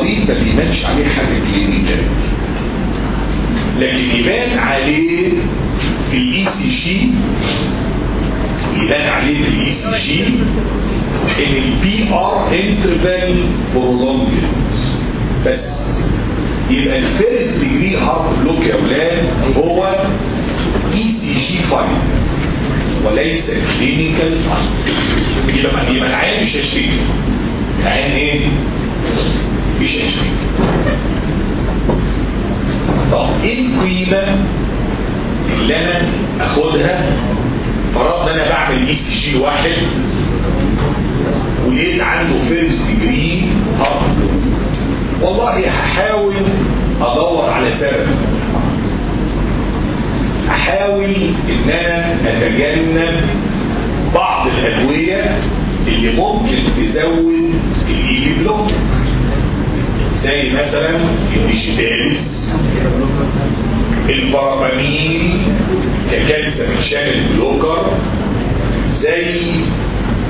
المريض ما بيبانش عليه حاجة clinical لكن يبان عليه في ال ECG يبان عليه في ال ECG إن ال PR interval prolonged بس يبقى ال first degree heart block يا أولاد هو ECG finding وليس clinical finding يبقى يبقى العيان مش هيشتكي العيان إيه؟ مش هيشتكي طب إيه القيمة اللي أنا أخدها؟ فرضنا أنا بعمل ECG واحد ولقيت عنده first degree heart والله هحاول أدور على سبب أحاول إن أنا أتجنب بعض الأدوية اللي ممكن تزود ال AV block زي مثلا ال digitalis ال verapamil ك calcium channel blocker زي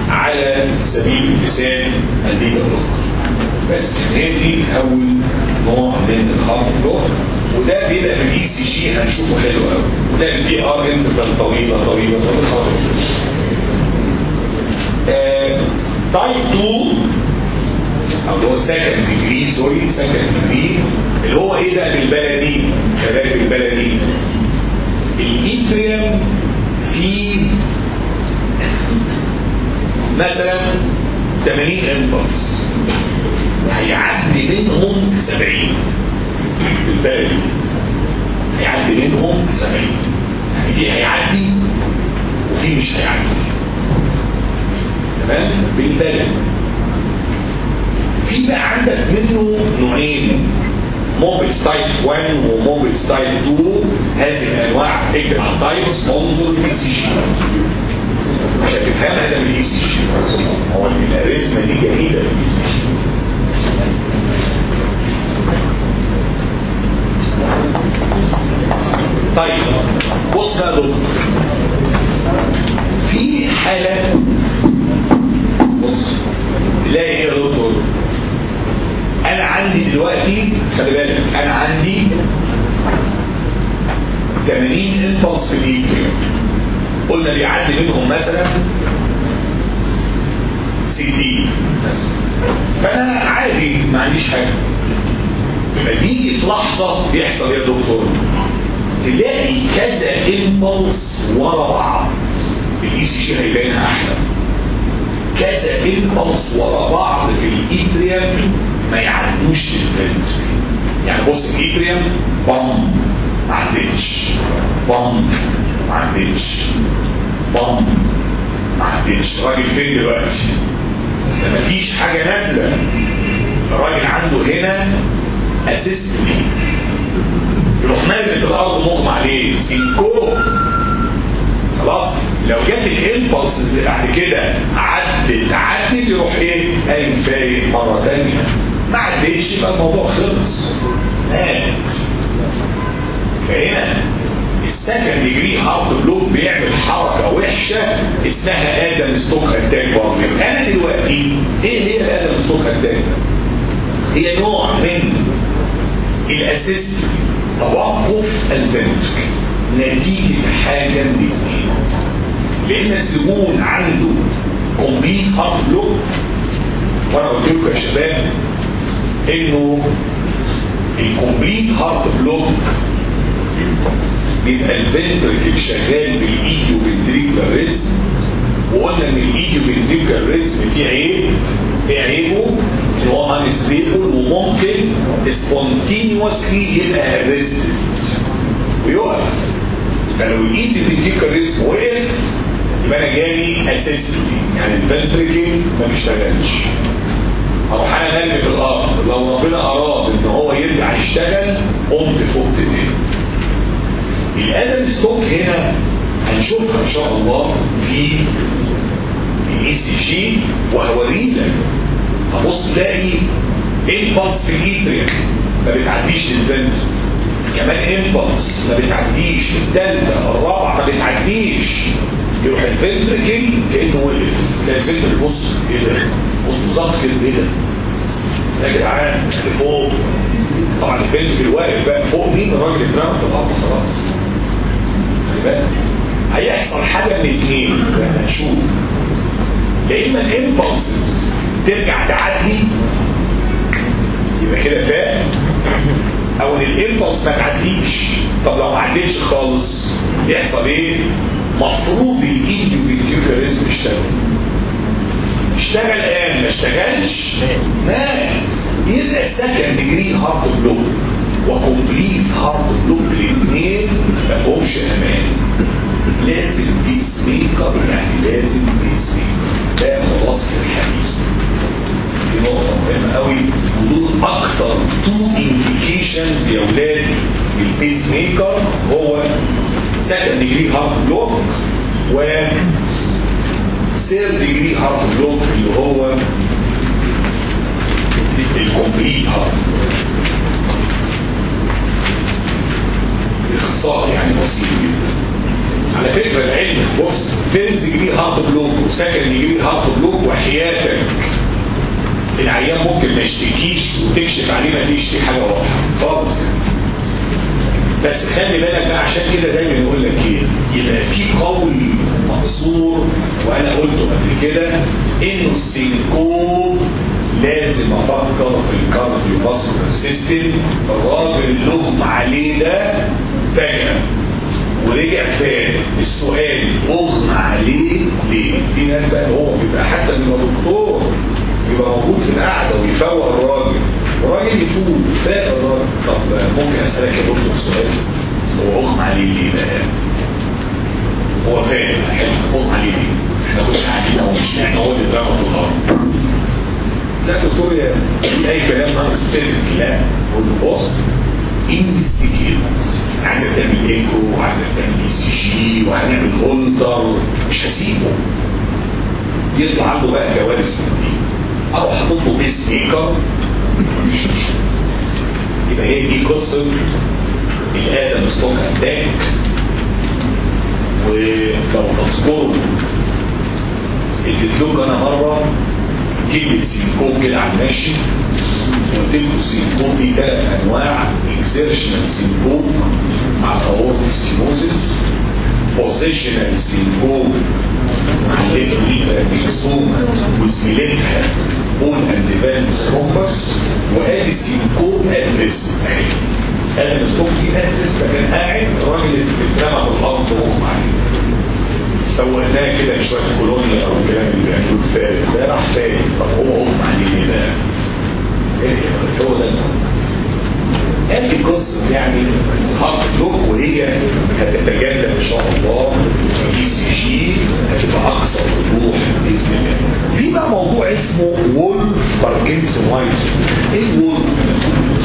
على سبيل المثال ال beta blocker بس هي دي أول نوع من ال heart block وده بيبقى في ال ECG هنشوفه حلو قوي وده ال PR interval طويله طويله طويله type 2 أو اللي هو second degree sorry second degree اللي هو إيه ده بالبلدي؟ شباب بالبلدي. ال atrium في مثلا 80 impulse هيعدي منهم 70 بالبلدي. هيعدي منهم 70 يعني في هيعدي وفي مش هيعدي. تمام؟ بالبلدي بقى عندك منه نوعين. Mobitz type 1 و Mobitz type 2 هذه الأنواع اكتب على انظر ال ECG. عشان تفهمها ده من ال ECG. هو ال arrhythmia دي جميله في ال ECG. طيب بص بقى دكتور في حالة بص تلاقي أنا عندي دلوقتي خلي بالك أنا عندي 80 امبلس في الدقيقه قلنا بيعدي منهم مثلا 60 فأنا عادي ما عنديش حاجة. فبيجي في لحظة بيحصل يا دكتور. تلاقي كذا impulse ورا بعض. ال ECG هيبانها أحلى. كذا impulse ورا بعض في ال atrium ما يعدوش يعني بص ال atrium بام ما عدتش بام ما عدتش بام ما عدتش الراجل فين دلوقتي؟ مفيش حاجة نازلة. الراجل عنده هنا asystole يروح نازل في الأرض مغمى عليه. syncope. خلاص. لو جت ال impulse بعد كده عدت عدت يروح إيه؟ قايم فايق مرة ثانية ما عدتش يبقى الموضوع خلص. مات فهنا ال second degree heart block بيعمل حركة وحشة اسمها Adams Stokes attack برضه أنا دلوقتي إيه هي ال Adams Stokes attack؟ هي نوع من ال asystole توقف ال ventricle نتيجة حاجة من لأن الزبون عنده complete heart block وأنا قلت لكم يا شباب انه ال complete heart block بيبقى ال ventricle شغال بال idioventricular rhythm وقلنا ان ال idioventricular rhythm فيه عيب إيه عيبه؟ ان هو unstable وممكن spontaneously يبقى arrested ويقف فلو ال idioventricular rhythm وقف يبقى أنا جالي asystole يعني ال ventricle ما بيشتغلش أنا نرمي في الأرض. لو ربنا أراد إن هو يرجع يشتغل قمت فقت تاني. ال Adams Stokes هنا هنشوفها إن شاء الله في ال ECG وهوري لك. هبص تلاقي impulse في ال atria ما بتعديش للبنت كمان impulse ما بتعديش الثالثه الرابعه ما بتعديش. يروح ال ventricle كأنه وقف. تلاقي ال ventricle بص إيه ده كده إيه ده يا جدعان اللي فوق. طبعا ال ventricle واقف بقى فوق مين؟ الراجل اترمى في الأرض خلاص. هيحصل حاجة من اثنين هنشوف. يا إما ال impulses ترجع تعدي يبقى كده فاهم أو إن ال impulse ما تعديش. طب لو ما عديش خالص يحصل إيه؟ مفروض ال idioventricular rhythm يشتغل اشتغل الآن ما اشتغلش؟ مات يبقى second degree heart block و complete heart block الاثنين ما فيهمش أمان. لازم pacemaker يعني لازم pacemaker ده خلاص الحديث. دي نقطة مهمة قوي. ودول أكتر two indications يا ولاد ال pacemaker هو second degree heart block و third degree heart block اللي هو ال complete heart. باختصار يعني بسيط جدا. على فكرة العلم بص first degree heart block و second degree heart block وحياتك. العيان ممكن ما يشتكيش وتكشف عليه ما فيش فيه حاجة واضحة. خالص. بس خلي بالك بقى عشان كده دايما يقول لك إيه؟ يبقى في قول مقصور وأنا قلته قبل كده انه ال syncope لازم أفكر في ال cardiovascular system الراجل اللي اغمى عليه ده فجأة. ورجع تاني السؤال اغمى عليه ليه؟ في ناس بقى هو بيبقى حتى من دكتور يبقى موجود في القعدة ويفوق الراجل. الراجل يفوق فاق الراجل طب ممكن أسألك يا دكتور سؤال؟ هو اغمى عليه ليه بقى؟ هو فاهم حلو اغمى عليه ليه؟ إحنا كنا قاعدين أهو مش إحنا هو اللي اترمى في الأرض لا دكتور يا في أي كلام ناقص لا. قلت بص investigations عايزك تعمل ايكو وعايزك تعمل ECG وهنعمل هولتر مش هسيبه. يطلع عنده بقى كوارث من دي أحط له pacemaker يبقى هي دي قصة ال Adams Stokes attack ولو تذكروا اديت أنا مرة كلمة syncope كده على الماشي. قلت لكم ال syncope دي ثلاث أنواع. exertional syncope مع ال aortic stenosis positional syncope مع ال left myxoma ball and valve thrombus وادي ال syncope at rest ادي ال syncope دي at rest فكان قاعد الراجل اللي اترمى في الأرض وغمى عليه سويناه كده شوية كولونيا أو الكلام اللي بيعملوه فارغ ده راح فارغ طب هو عليه ليه بقى؟ هو ده. قال لي قصة يعني هقدر وهي هتتجلى إن شاء الله في ECG هتبقى أقصى وضوح بإذن الله. في بقى موضوع اسمه Wolff Parkinson White. إيه Wolff؟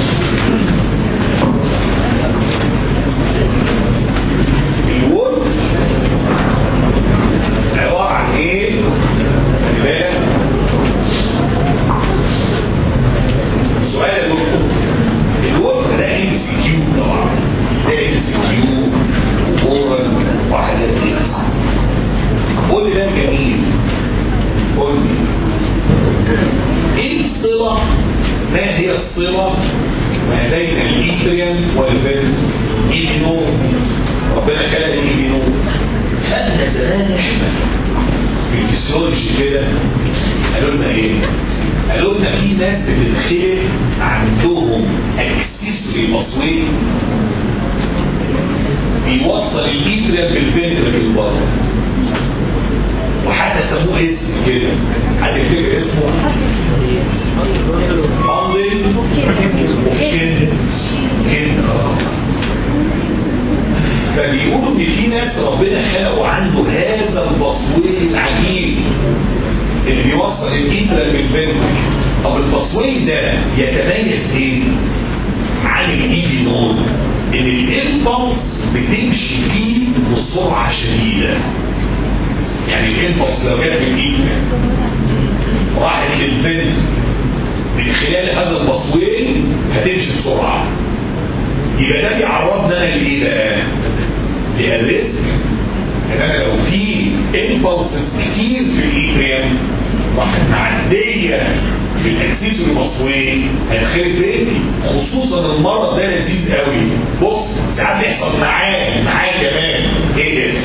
راحت معديه بال accessory pathway هيخرب بيتي خصوصا المرض ده لذيذ قوي. بص ساعات بيحصل معاه معاه كمان. إيه ده؟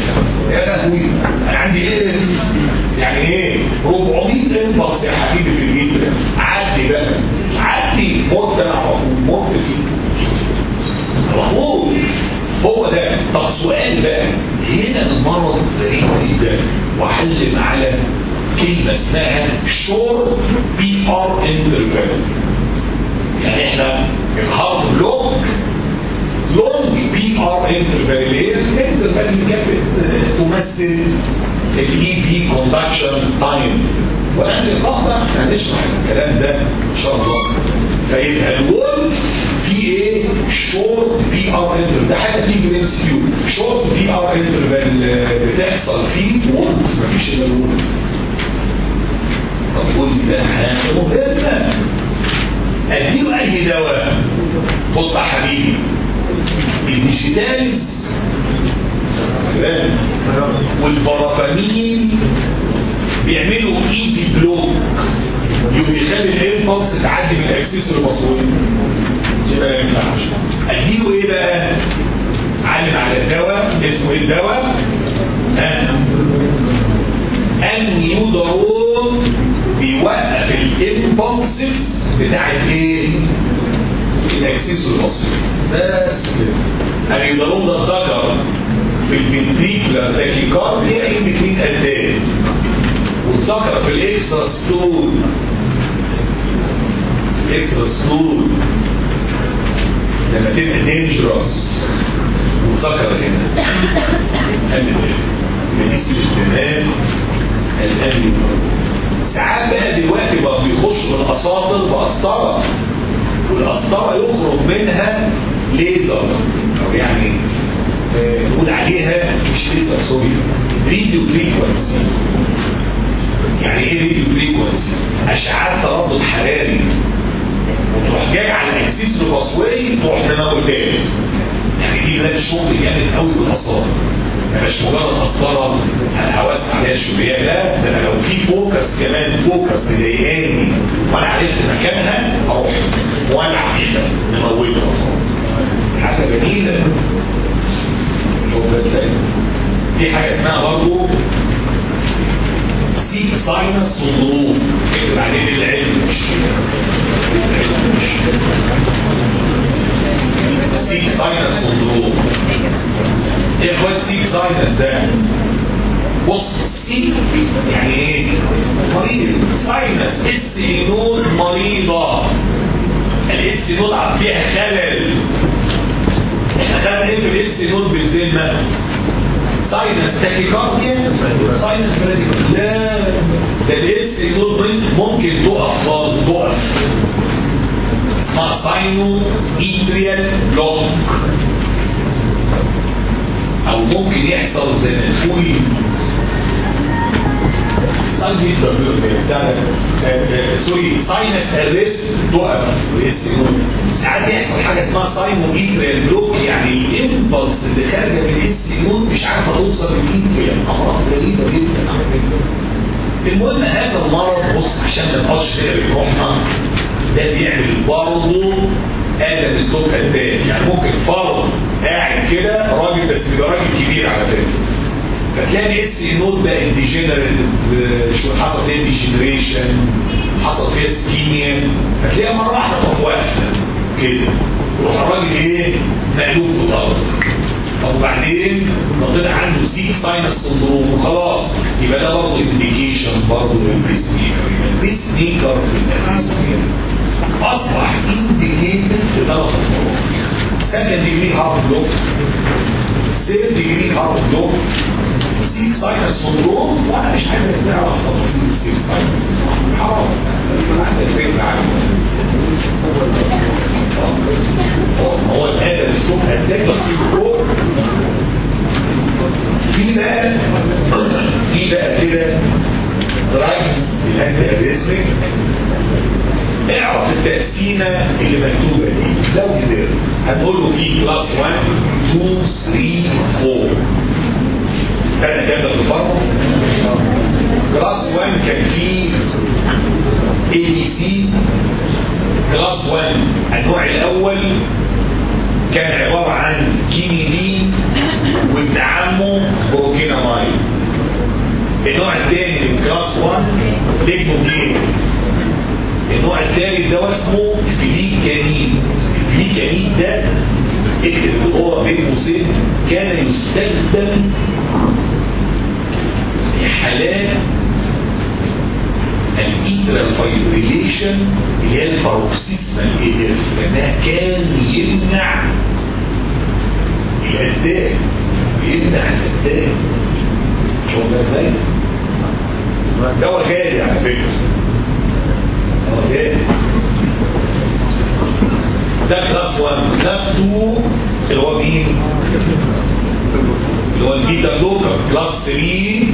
يا لهوي أنا عندي إيه يعني إيه؟ 400 impulse يا حبيبي في ال atrium عدي بقى. عدي موت ده على طول موت فيه على طول هو ده. طب سؤال بقى. هنا المرض غريب جدا. وعلم على كلمة اسمها short PR interval يعني إحنا ال heart block long PR interval اللي هي ال interval اللي كانت تمثل ال AV conduction time وقبل اللقاء بقى إحنا هنشرح الكلام ده إن شاء الله. فيبقى ال Wolff في إيه؟ short PR interval ده حاجة تيجي MCQ short PR interval بتحصل. فيه Wolff مفيش إلا ال Wolff طب قول ده حاجة مهمة. أديله أي دواء. بص يا حبيبي. ال digitalis. وال verapamil بيعملوا AV block. يوم يخلي ال impulse تعدي من ال accessory pathway يبقى ما ينفعش أديله إيه بقى؟ علم على الدواء. اسمه إيه الدواء؟ ها؟ النيودرون بيوقف ال impulses بتاعت إيه ال accessory pathway بس كده. النيودرون ده ذكر في ال ventricular tachycardia هي ان اتنين قدام واتذكر في ال extrasystole ال extrasystole لما تبقى dangerous وذكر هنا. بالنسبة للدماغ الان ساعات بقى دلوقتي بقى بيخش من اساطر بقسطره والقسطره يخرج منها ليزر. أو يعني نقول عليها مش ليزر sorry. radiofrequency يعني إيه radiofrequency اشعاعات تردد حراري. وتروح جاي على ال accessory pathway تروح دماغه تاني. يعني دي ده شغل جامد قوي بالاثار مش مجرد قسطره الحواس عليها شوية لا ده أنا لو في focus كمان focus مضايقاني وأنا عرفت مكانها أروح. ولع فيها نموتها حاجة جميلة. في حاجة اسمها برضه sick sinus syndrome اكتب عليه العلم مش sick sinus syndrome إيه هو ال sick sinus ده بص sick يعني إيه مريض sinus SA node مريضة ال SA node فيها خلل إحنا خدنا إيه في ال SA node بالذمه sinus tachycardia sinus bradycardia لا ده ال SA node ممكن تقف خالص تقف sinoatrial block أو ممكن يحصل زي ما sinus sorry sinus arrest تقف ساعات يحصل حاجة اسمها sinoatrial block يعني ال impulse اللي خارجه من ال SA node مش عارفه توصل لل atria امراض غريبه جدا المهم هذا المرض بص عشان ما نبقاش كده بيروحنا ده بيعمل برضه آلة الصوت التاني يعني ممكن فرض قاعد كده راجل بس بيبقى راجل كبير على فكرة. فتلاقي ال SA node بقى degenerative شو حصل فيها degeneration حصل فيها ischemia فتلاقيها مرة واحدة تروح واقفه كده. يروح الراجل إيه؟ مقلوب في الأرض طب وبعدين لو طلع عنده sick sinus syndrome وخلاص يبقى ده برضه indication برضه لل pacemaker ال pacemaker pacemaker اصبح indicated ثلاث امراض second degree heart block third degree heart block sick sinus syndrome وأنا مش عايز نعرف تفاصيل ال sick بصراحه حرام عندك فكره عنه هو هذا الاسلوب هتلاقي syndrome في بقى في بقى كده drugs ال anti-arrhythmic اعرف التقسيمه اللي مكتوبه دي لو قدرت هتقول له في class 1 2 3 4 كان جنب في الفرق. class 1 كان فيه A B C class 1 النوع الأول كان عبارة عن كيني دي وابن عمه procainamide النوع الثاني من class 1 lignocaine النوع الثالث ده اسمه flecainide ال flecainide ده اكتب هو بين قوسين كان يستخدم في حالات ال atrial fibrillation اللي هي ال paroxysmal AF لانها كان يمنع. ال attack يمنع ال attack شوف ده إزاي دواء غالي على فكرة. ده class 1 class 2 اللي هو مين؟ اللي هو ال beta blocker class 3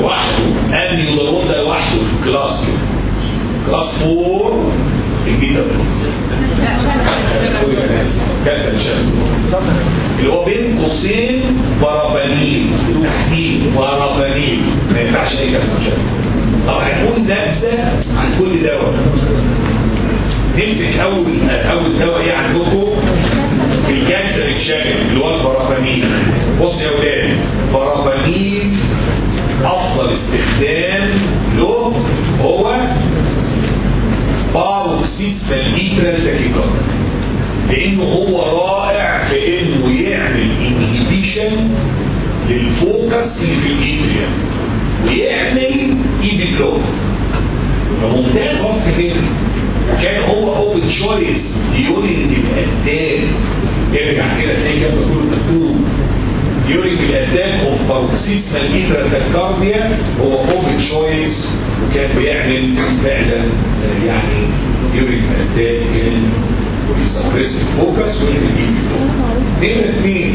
لوحده. امي يضربون ده لوحده class class 4 ال beta calcium channel اللي هو بين قوسين verapamil. تحديد verapamil. ما ينفعش أي calcium channel طب هنقول نبذه عن كل دواء. نمسك اول أول دواء إيه عندكم ال calcium channel اللي هو ال verapamil بص يا ولاد verapamil أفضل استخدام له هو paroxysmal atrial tachycardia لأنه هو رائع في إنه يعمل inhibition لل focus اللي في ال atria ويعمل AV block فممتاز وقت كده كان هو of choice ان ال attack ارجع كده تلاقي جنب كله مكتوب during ال attack of paroxysmal atrial tachycardia هو of choice وكان بيعمل فعلا يعني during ال attack كان بي suppress ال focus ويعمل إيه نمرة اثنين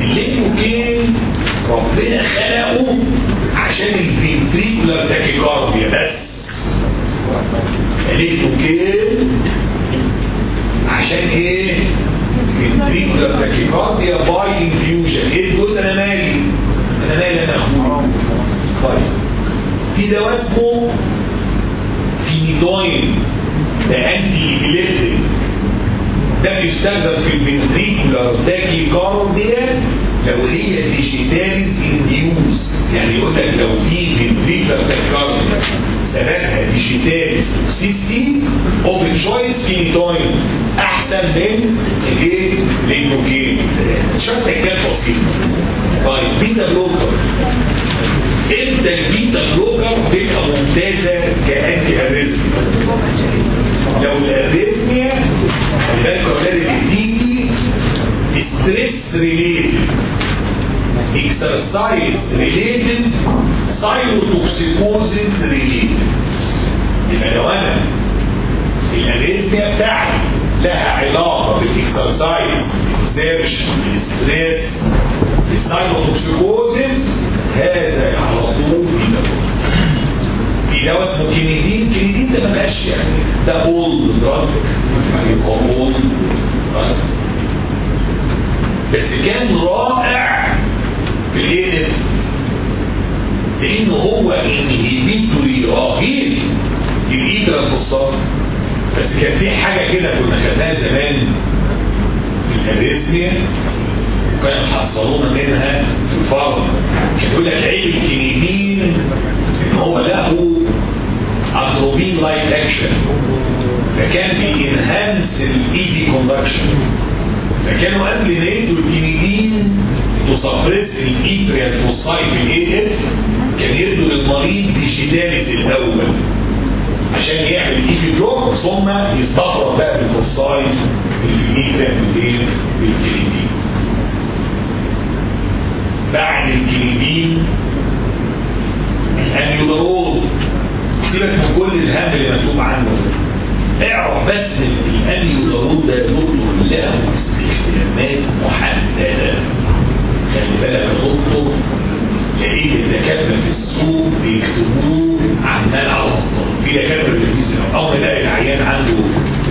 ال lignocaine ربنا خلقه عشان ال ventricular tachycardia بس ال lignocaine عشان إيه؟ ventricular tachycardia by infusion إيه تقول أنا مالي. أنا مالي أنا اخويا طيب. في دواء اسمه فينيدوين ده anti epileptic ده بيستخدم في ال ventricular tachycardia لو هي digitalis induced يعني يقول لك لو في ventricular tachycardia سببها digitalis toxicity of choice phenytoin أحسن من الايه lignocaine شرط كان بسيط طيب beta blocker. إمتى ال beta blocker تبقى ممتازة ك anti arrhythmia لو ال arrhythmia اللي بتيجي stress related exercise related thyrotoxicosis related يبقى لو أنا ال arrhythmia بتاعتي لها علاقة بالإكسرسايز الاكزيرشن الاستريس السايكوتوكسيكوزيس هذا على طول في دواء اسمه quinidine. quinidine ده مبقاش يعني ده old drug يعني drug بس كان رائع في الايه لأنه هو inhibitory رهيب للايدرا الفصاد بس كان في حاجة كده كنا خدناها زمان في الاريثميا وكانوا حصلونا منها في الفرد كان يقول لك عيب الكنيدين إن هو له اتروبين لايك أكشن. فكان بينهانس الايدي كوندكشن فكانوا قبل ما يدوا الكنيدين تسبرس الايتريال فوسايت الاي اف للمريض digitalis الأول عشان يعمل AV block ثم يستفرد بقى في ال atrial بالايه بالكنيدين بعد ال quinidine ال amiodarone سيبك من كل الهم اللي مكتوب عنه. اعرف بس إن الانيولارول ده دكتور له استخدامات محددة. خلي بالك يا لأن الدكاتره في السوق بيكتبوه عمال على بطال في دكاتره لذيذ اول ما يلاقي العيان عنده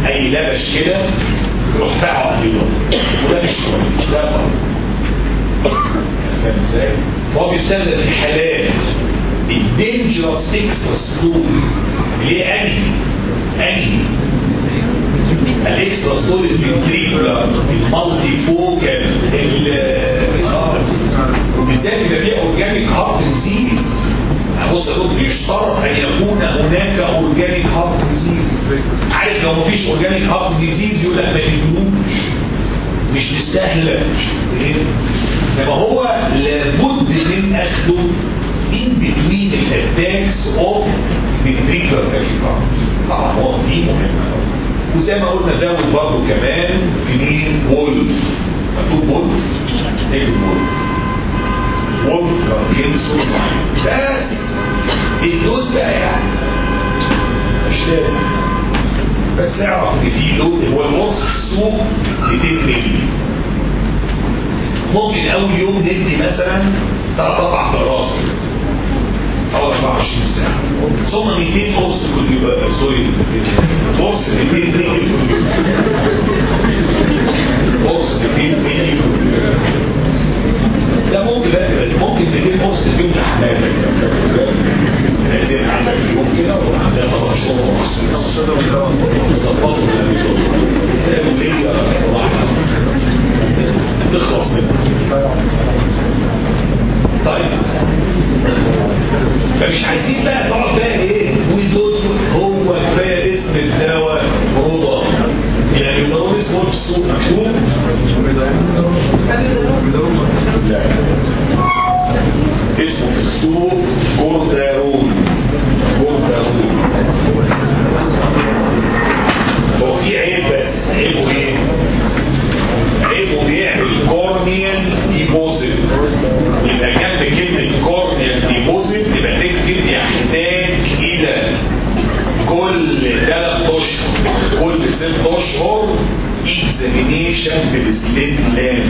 أي لبش كده يروح فاعه انيولارول وده مش كويس ده فاهم إزاي؟ فهو بيستخدم في حالات ال dangerous extrasystole اللي هي أنهي؟ أنهي؟ ال extrasystole ال ventricular ال multifocal وبالذات يبقى فيها organic heart disease بص يا دكتور يشترط أن يكون هناك organic heart disease عارف لو مفيش organic heart disease يقول لك ما تجيبوش. مش مستاهلة. انما هو لابد من اخده in between ال attacks of tachycardia طبعا هو دي مهمة. وزي ما قلنا زود برضه كمان في مين؟ وولف مكتوب وولف اكتب وولف وولف باركنسون بس الدوز بقى يعني مش لازم بس اعرف ان في لود هو الوصف السوق 200 مللي ممكن اول يوم ندي مثلا ثلاث أربع قراص أو 24 ساعه ثم 200 قرص كل يوم سوري قرص 200 مللي قرص 200 مللي ده ممكن ممكن 200 قرص اليوم لحمامك لازم عندك يوم كده وعندها طبعا. شغل تخلص منها طيب. فمش عايزين بقى تقعد بقى إيه؟ ويدوز هو كفايه اسم الدواء. رضا يعني لو اسمه مكتوب. اسمه في السوق كوردارون كوردارون هو في عيب بس عيبه إيه؟ عيبه بيعمل corneal deposit يبقى جنب كلمة corneal deposit يبقى تكتب يحتاج إلى كل ثلاث أشهر كل ست أشهر examination بال slit lamp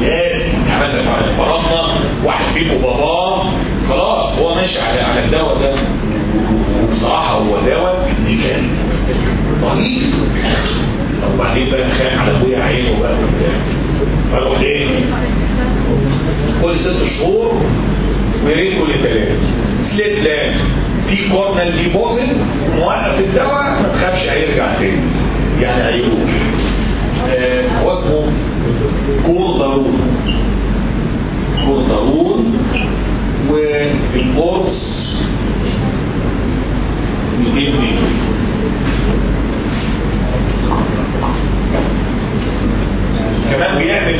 لازم. يعني مثلا فرضنا واحد فيكم باباه خلاص هو ماشي على على الدواء ده. وبصراحة هو دواء ابن كان رهيب وبعدين بقى خان على أبويا عينه بقى وبتاع. فاروح إيه كل ست شهور ويا ريت كل ثلاثة slit لأن في corneal deposit نوقف الدواء ما تخافش هيرجع تاني. يعني هيروح. آه هو اسمه Cordarone Cordarone والقرص 200 مللي كمان بيعمل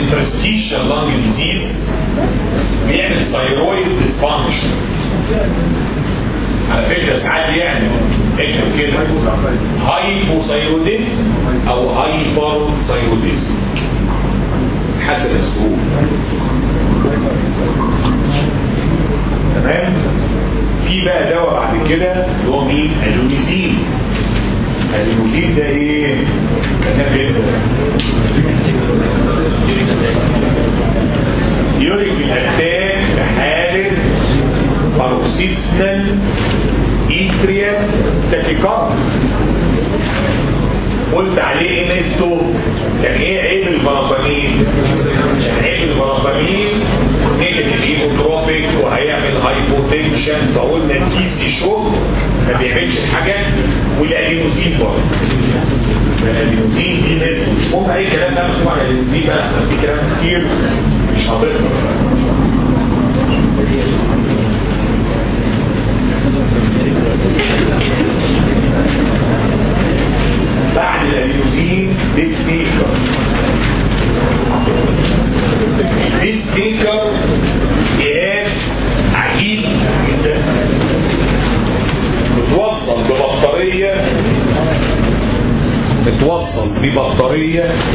interstitial lung disease بيعمل thyroid dysfunction على فكره ساعات يعمل اكتب كده أو hyperthyroidism حسب السلوك تمام في بقى دواء بعد كده اللي هو مين؟ اليونيزين الادينوزين ده إيه؟ كان يوريك الاتاك في حالة اتريال تاكيكارد قلت عليه إيه ميزته يعني إيه عيب البرافامين عيب البرافامين نيجاتيف ايموتروبيك وهيعمل هايبوتنشن فقلنا الكيس يشوف ما بيعملش حاجة والأدينوزين برضه. الأدينوزين دي ميزته مش مهم أي كلام ده مكتوب على الأدينوزين بقى أحسن في كلام كتير مش هتقدر Hallelujah.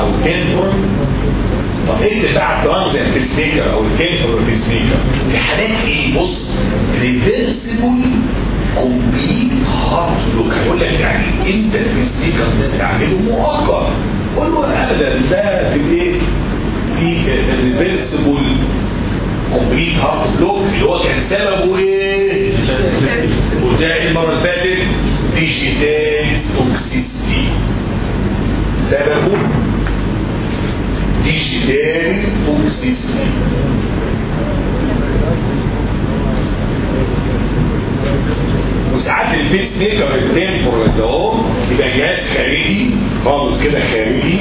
أو temporary طب إيه اللي بعد pacemaker أو ال temporary pacemaker في حالات إيه؟ بص reversible complete heart block هيقول لك يعني انت ال pacemaker تستعمله مؤقت؟ قول له ابدا ده في الايه في ال reversible complete heart block اللي هو كان سببه إيه؟ وده المرة اللي فاتت digitalis toxicity سببه digitalis toxicity وساعات ال pacemaker ال temporary ده اهو يبقى جهاز خارجي خالص كده خارجي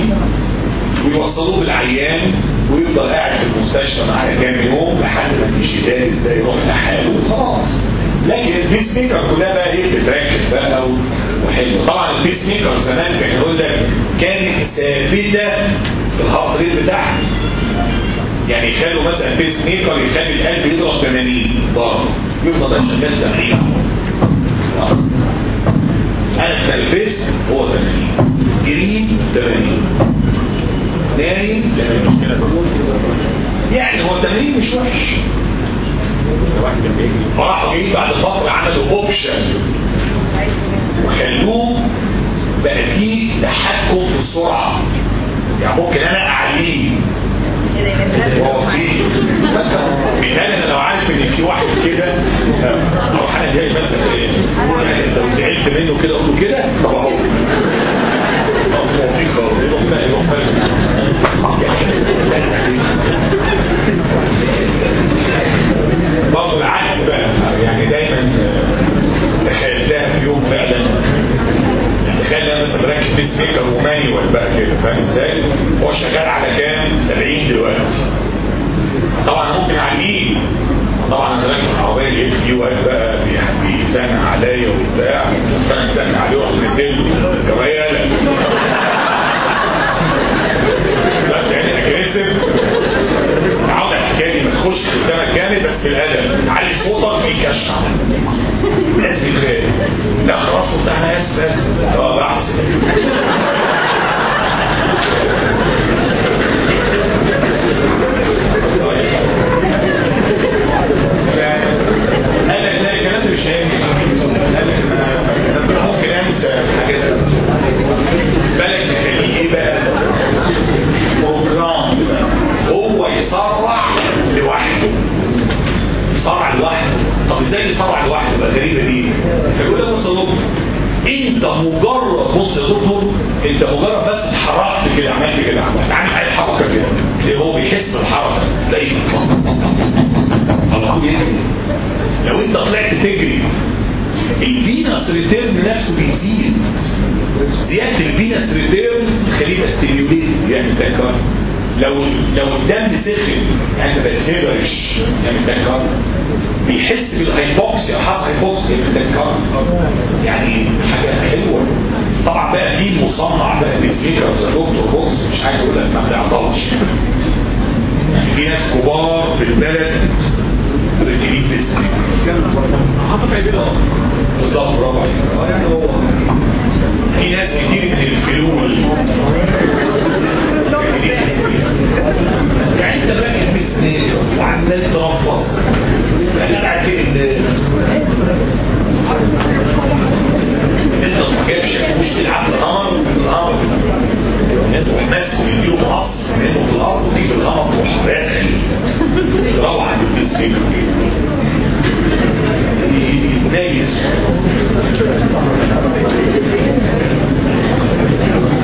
ويوصلوه بالعيان ويفضل قاعد في المستشفى معاه كام يوم لحد ما ال digitalis ده يروح لحاله وخلاص لكن ال pacemaker كلها بقى إيه بتركب بقى وحلو طبعا ال pacemaker زمان كان يقول لك كانت ثابته في بتاعها. يعني يخلوا مثلا pacemaker يخلي القلب يضرب 80 ضرب يفضل شغال 80 أنا اتنفست هو 80 جريت 80 نايم 80 يعني هو 80 مش وحش. فراحوا جايين بعد فترة عملوا اوبشن وخلوه بقى فيه تحكم في السرعة يعني ممكن أنا أعليه. مثال أنا لو عارف إن في واحد كده أو حاجة جاي مثلا إيه لو زعلت منه كده قلت كده طب أهو. في خالص. برضه العكس بقى. يعني دايما تخيلتها في يوم فعلا. تخيل أنا مثلا راكب بيس ميكر ومانيوال بقى كده فاهم إزاي؟ هو شغال على كام؟ 70 دلوقتي. طبعا ممكن اعليه طبعا أنا راكب العربية لقيت في واحد بقى بيزنق عليا وبتاع. فأنا زنق عليه ورحت نزلت. كرياله بس يعني اجريسيف الحكاية دي ما تخش قدامك جامد بس بالادب علي فوطك في كشف ناس بتخاف لا خلاص بتاع أنا آسف آسف. آه بحث طب إزاي يسرع لوحده بقى غريبه دي فيقول لك بص يا دكتور انت مجرد بص يا دكتور انت مجرد بس اتحركت كده عملت كده عملت عامل اي حركة كده. تلاقيه هو بيحس بالحركة؟ تلاقيه. الله لو انت طلعت تجري ال venous return نفسه بيزيد. زيادة ال venous return تخليه stimulate يعني تاكر لو لو الدم سخن يعني بتهرش يعني بتذكر بيحس بالهايبوكسيا حصل هايبوكسيا بتذكر يعني حاجة حلوة. طبعا بقى في مصنع بقى بيسميكرز يا دكتور بص مش عايز أقول لك ما بتعطلش يعني في ناس كبار في البلد رجلين بالظبط برافو في ناس كتير من الفلول يعني انت راكب بسنين وعمال ترفص يعني قاعد انت ما جابش مش تلعب القمر القمر تروح ماسكه من يوم عصر منه في الأرض وتيجي القمر تروح راسل روعه بالسنين يتميز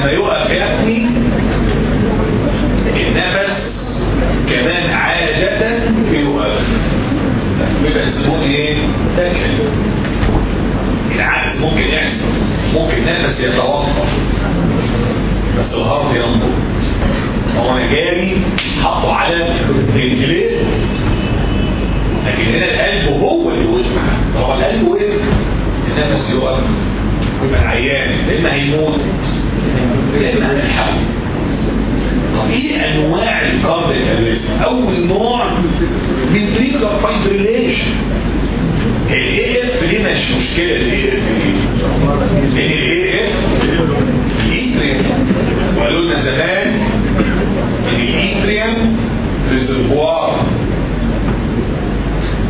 لما يقف يبني النفس كمان عادة بيوقف بيبقى يسمونه إيه؟ تاكل. العكس ممكن يحصل. ممكن نفس يتوقف. بس الهارت ينبض هو أنا جاري حطه على رجليه لكن هنا القلب هو اللي وقف. طبعا القلب وقف. النفس يقف. ويبقى العيان. يا إما هيموت. طب إيه أنواع ال cardiac arrest أول نوع ventricular fibrillation ال AF ليه مش مشكلة؟ ال AF؟ ليه؟ ال AF؟ ال atrium وقالوا لنا زمان ان ال atrium reservoir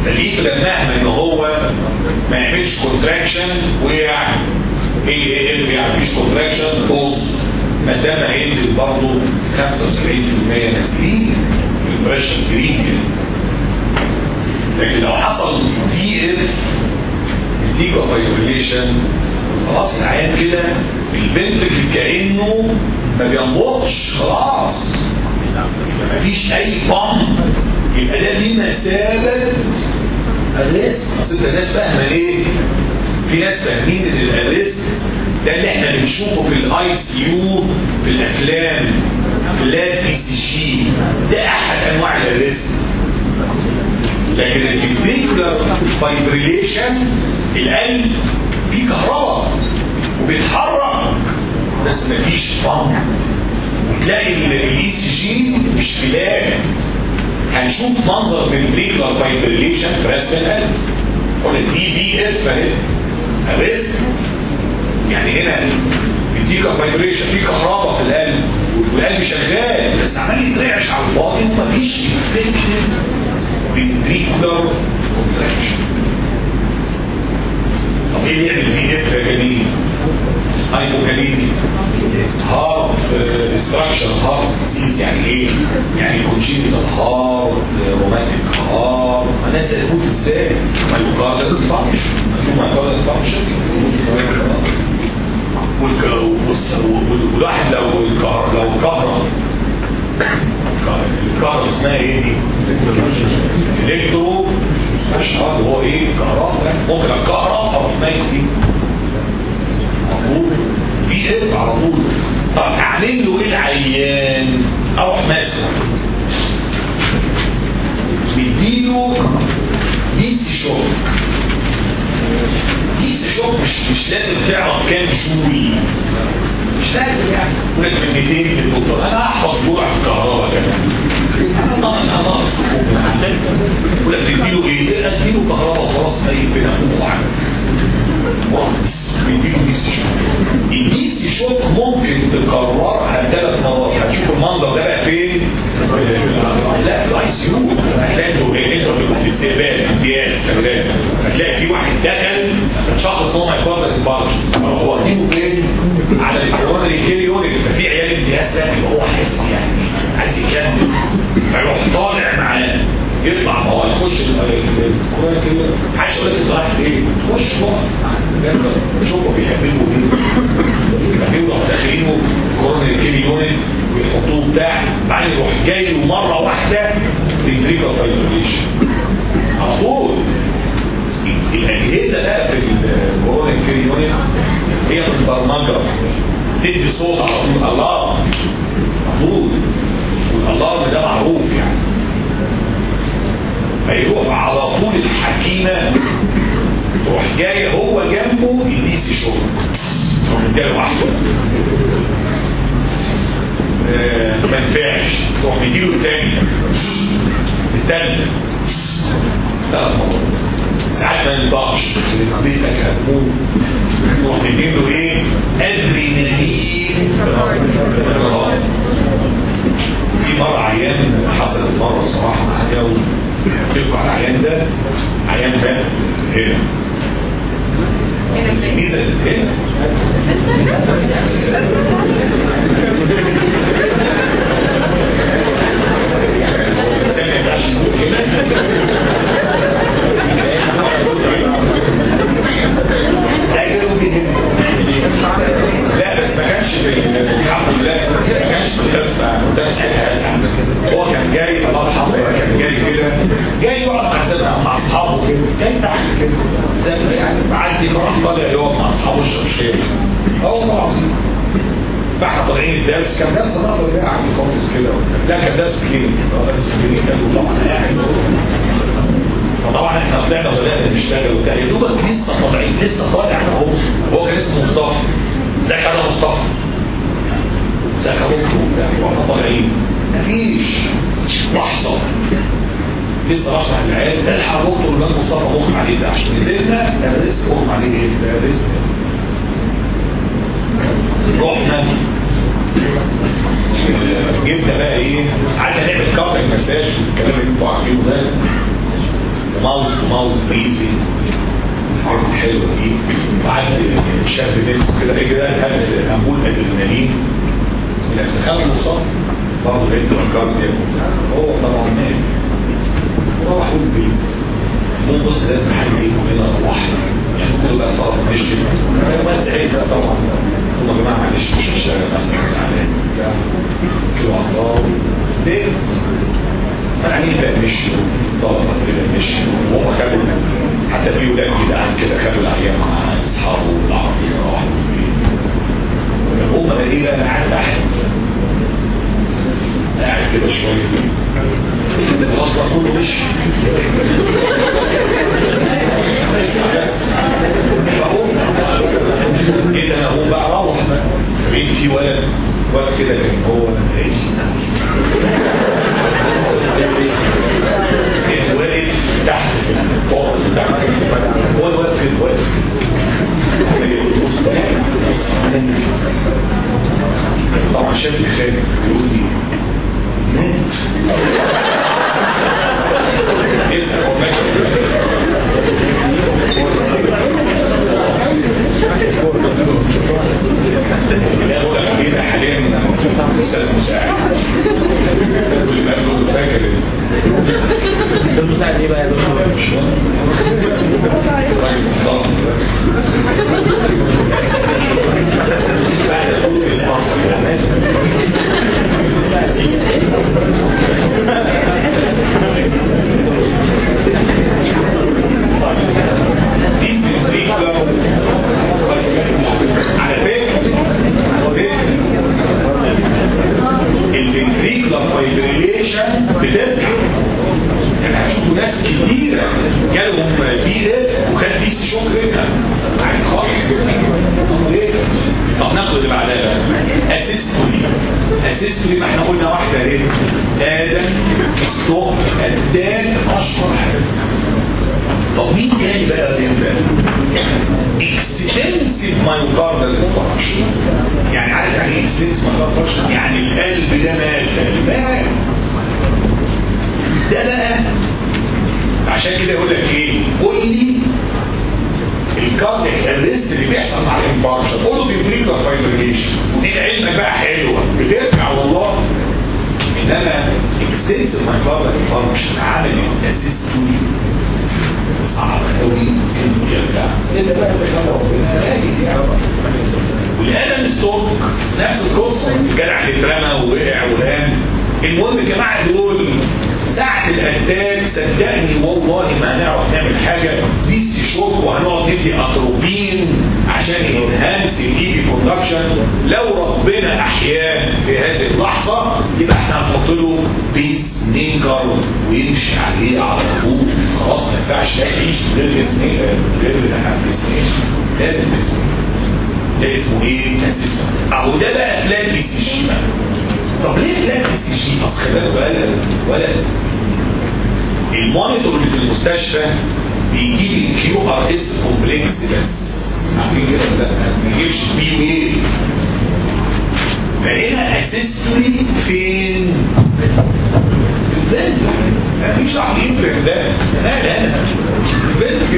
فالإيتريم مهما إن هو ما يعملش كونتراكشن وقع. إيه إيه اللي بيعملش كونتراكشن بوز ما هينزل برضه 75% نازلين. البريشر جرين لكن لو حصل في اف ديكا فايبريليشن خلاص العيان كده الفنتركل كأنه ما بينبضش خلاص. مفيش أي pump يبقى ده دي مسألة ال arrest أصل أنت الناس فاهمة إيه في ناس فاهمين إن ال arrest ده اللي إحنا بنشوفه في ال ICU في ال flat ECG ده أحد أنواع ال arrest لكن ال ventricular fibrillation القلب فيه كهرباء وبيتحرك بس مفيش pump وتلاقي ال ECG مش flat هنشوف منظر ventricular fibrillation في رسم القلب. قول دي VF اهي ال arrest يعني هنا ال ventricular fibrillation في كهرباء في القلب. والقلب شغال بس عمال يترعش على الفاضي ومفيش effective ventricular contraction طب إيه اللي يعمل فيه اف يا جميل هايبوكاليمي هارت ديستراكشن هارت ديزيز يعني إيه؟ يعني كونجينيتال هارت روماتيك هارت. الناس تقول إزاي؟ مايوكاردال فانكشن مايوكاردال فانكشن والواحد لو لو كهرب. الكهرباء اسمها إيه دي؟ electro. عارف هو إيه؟ كهرباء. ممكن الكهرباء أو اسمها إيه VF على طول. طب اعمل له إيه العيان؟ أروح مثلا مديله DC shock DC shock مش مش لازم تعرف كام جول مش لازم يعني. يقول لك كلمتين للدكتور أنا أحفظ جرعة الكهرباء كمان أنا طبعا أنا يقول لك تديله إيه؟ اديله كهرباء خلاص اي بنا بيديله ديست شوك الديست شوك ممكن تكررها ثلاث مرات هتشوف المنظر ده بقى فين؟ لا في الاي سي يو هتلاقي في الاستقبال امتياز شغال هتلاقي في واحد دخل شخص هو ما يقدر يتبرش واخدينه فين؟ على الكورونري كير يونت ففي عيال يا سامي هو حاسس يعني عايز يكمل. فيروح طالع معاه. يطلع هو يخش الكوره كده عايز يقول لك انت رايح فين؟ خش بقى شوفوا بيحبوا إيه يروحوا داخلينه كورونا كيلي يونت ويحطوه بتاع. بعدين يروح جاي له مرة واحدة بالفريكا فايبريشن على طول. الأجهزة بقى في الكورونا كيلي يونت هي متبرمجه تدي صوت على طول. الله. طول. والألارم ده معروف. فيروح على طول الحكيمة تروح جاي هو جنبه يديس شغل تروح جاي واحدة ما ينفعش. تروح مديله التاني التالتة مرات ساعات ما ينضعش بيتك هتموت. تروح مديله إيه ادرينالين في مرة عيان حصلت مرة الصراحة مع جو تبقى على العيان ده. عيان ده هنا. الميزة هنا لا بس ما كانش الحمد لله ما كانش مدرس هو كان جاي الله يرحمه كان جاي كده جاي يقعد مع اصحابه كده جاي تحت كده زي يعني معدي راح طالع يقعد مع اصحابه شاي هو طالعين الدرس كان درس نظري بقى عندي خالص كده لا كان درس كلينيك درس كلينيك طبعا قاعد فطبعا إحنا طلعنا وبدانا نشتغل وبتاع. يا دوبك لسه طالعين لسه طالع اهو هو كان اسمه مصطفى. ازيك يا مصطفى؟ ازيك يا دكتور وإحنا طالعين مفيش. لحظه لسه رشح العيال. إلحق دكتور الواد مصطفى مغمى عليه ده. عشان نزلنا ده لسه مغمى عليه ده؟ لسه رحنا. جبنا بقى إيه؟ قعدنا نعمل كاردك مساج والكلام اللي أنتوا عارفينه ده. وماوس وماوس بريزي الحاجات الحلوه دي. وقعدت شاب منه كده إيه كده هنقول أدرينالين. من السخان المصاب برضه لقيت الكارديا هو طبعا مات. وراح البيت مو بص لازم حاجة إيه كلنا روحنا يعني كل بقى طرف مشي ما سعيد طبعا. هم يا جماعة معلش مش هشتغل. مثلا زعلان. كيلو عطار ليه؟ يعني بقى مشي طلبة كده مشي وهم خدوا حتى في ولاد كده عن كده خدوا العيال مع أصحابه والعربية راحوا هم بقى إيه بقى؟ قاعد تحت. قاعد كده شوية. خلاص بقى كله مشي إيه ده؟ هو بقى روح بقى. في ولد؟ ولد كده هو إيه طبعا شاف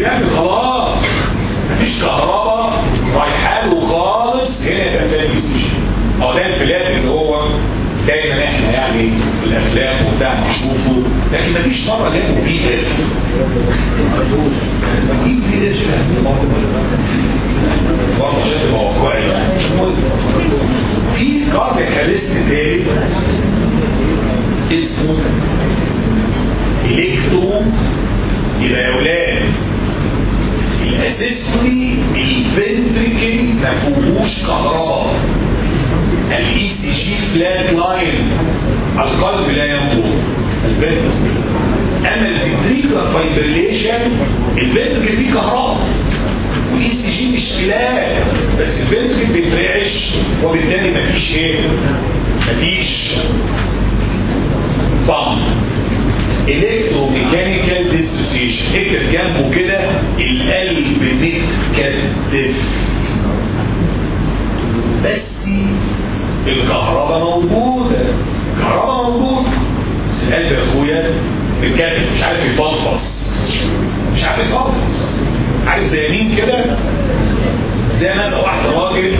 البنت بيعمل خلاص. مفيش كهرباء رايحه له خالص. هنا يبقى تاني ستيشن آه ده الفلات اللي هو دايما إحنا يعني في الافلام وبتاع نشوفه. لكن مفيش مرة لقوا فيه برضه واقعي يعني. في اريست تاني اسمه electro يبقى يا ولاد ال asystole ال ventricle ما فيهوش كهرباء ال ECG flat line القلب لا ينبض ال ventricle اما ال ventricular fibrillation ال ventricle فيه كهرباء وال ECG مش flat بس ال ventricle بيترعش وبالتالي مفيش إيه مفيش طعم electromechanical dissociation اكتب جنبه كده القلب متكتف بس الكهرباء موجودة. الكهرباء موجودة. بس القلب يا أخويا متكتف مش عارف يفضفض مش عارف يفضفض عارف زي مين كده؟ زي مثلا واحد راجل.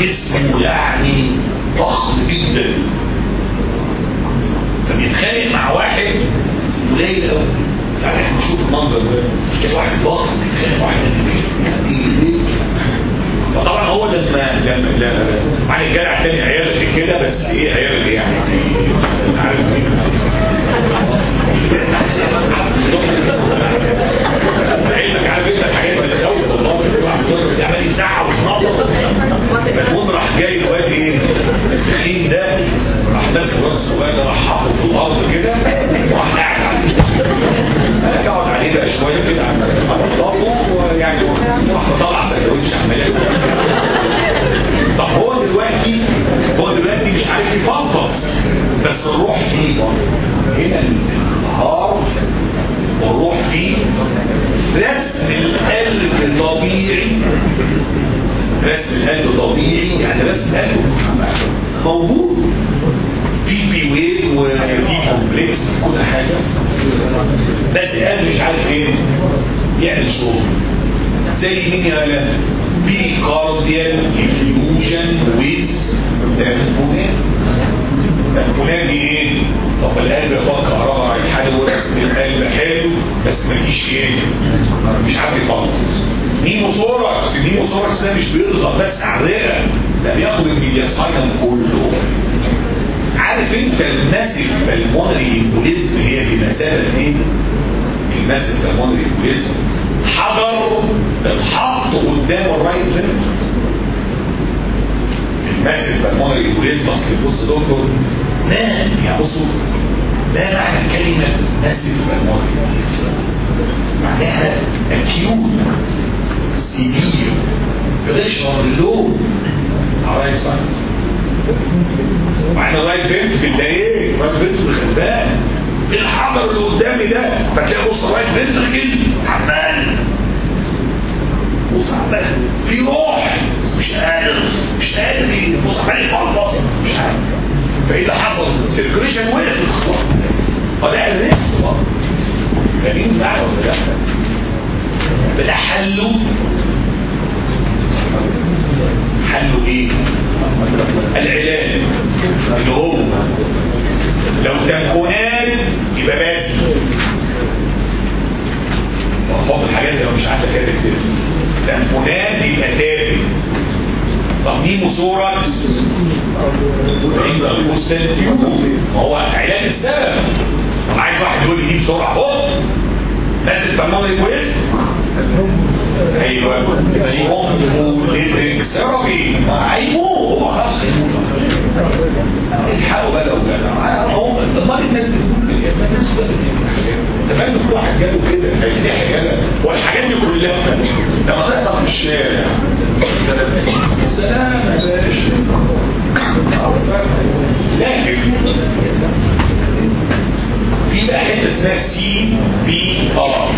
جسمه يعني ضخم جدا. فبيتخانق مع واحد قليل قوي ساعات إحنا نشوف المنظر ده واحد ضخم مع واحد فطبعا هو لما لما لما عن الجدع الثاني عيال كده بس إيه عيال إيه يعني؟ عارف علمك عارف أنت الحاجات اللي تخوف والله واحد عمال يسعى ويتنطط المهم راح جاي الواد إيه؟ التخين ده. راس الواد راح حاطه في الأرض كده وراح قاعد عليه قعد عليه بقى شوية كده. اطلافه ويعني راح طلع سندوتش عمال طب هو دلوقتي هو دلوقتي مش عارف يفضفض بس الروح فيه هنا النهار والروح فيه رسم القلب طبيعي رسم القلب طبيعي يعني رسم القلب موجود. في P wave وفي complex كل حاجة بس القلب مش عارف إيه يعمل شغل زي مين يا ولاد pericardial effusion with tamponade tamponade دي إيه طب القلب ياخد كهرباء حلو ورسم القلب حلو بس مفيش إيه مش عارف يخلص pneumothorax ال pneumothorax ده مش بيضغط بس على الرئه ده بياخد ال mediastinum كله عارف انت ال massive pulmonary embolism هي بمثابة إيه ال massive pulmonary embolism حجر اتحط قدام ال right ventricle الماسك بالمونري امبوليزم اصل بص دكتور نام يا بصوا ما معنى كلمه ماسك بالمونري امبوليزم معناها acute severe pressure low alright son. معنى رايت بنت في الدقيق رايت بنت بالخبان الحجر اللي قدامي ده؟ فتلاقي بص رايت بنت كده عمال. بص عمال. في روح. مش قادر. مش قادر بص عمال يفضل مش عارف. فاذا حصل؟ سيركوليشن وقف. الخطوه وده الريسك فمين دعوه ولا لأ؟ بلا حله حله إيه؟ العلاج اللي هو لو تكونان يبقى بس طب الحاجات لو مش عارفه كده كده تكونان يبقى تابع. مين صورة عند المستند هو علاج السبب. أنا عايز واحد يقول لي دي بسرعة. اهو بس البرنامج كويس أيوه ليتريكس يا هيموت هو خلاص الحقوا بقى لو جدع هم دمار الناس الناس تمام كل واحد جاله كده دي كلها لما تقطع في الشارع السلام يا باشا لكن في بقى حتة اسمها CPR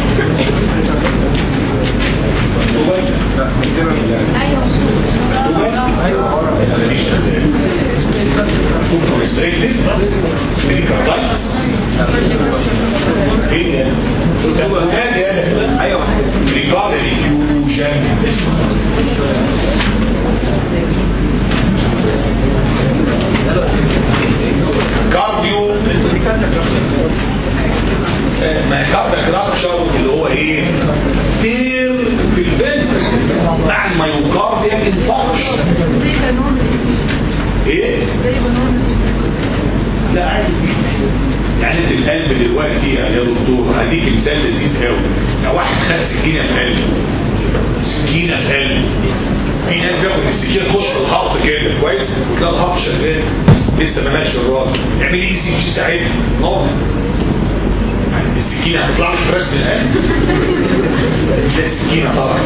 ما هيكبر كده شعور اللي هو إيه؟ الجار بيعمل فحش إيه؟ لا عادي. يعني القلب دلوقتي يا دكتور هديك مثال لذيذ قوي. لو واحد خد سكينة في قلبه سكينة في قلبه في ناس بياخد السكينة تخش في الخط كده كويس؟ وتلاقي الخط شغال. لسه ما مالش الراجل. اعمل إيه سي مش ساعدني. السكينة هتطلع لك في من القلب. السكينة طبعا.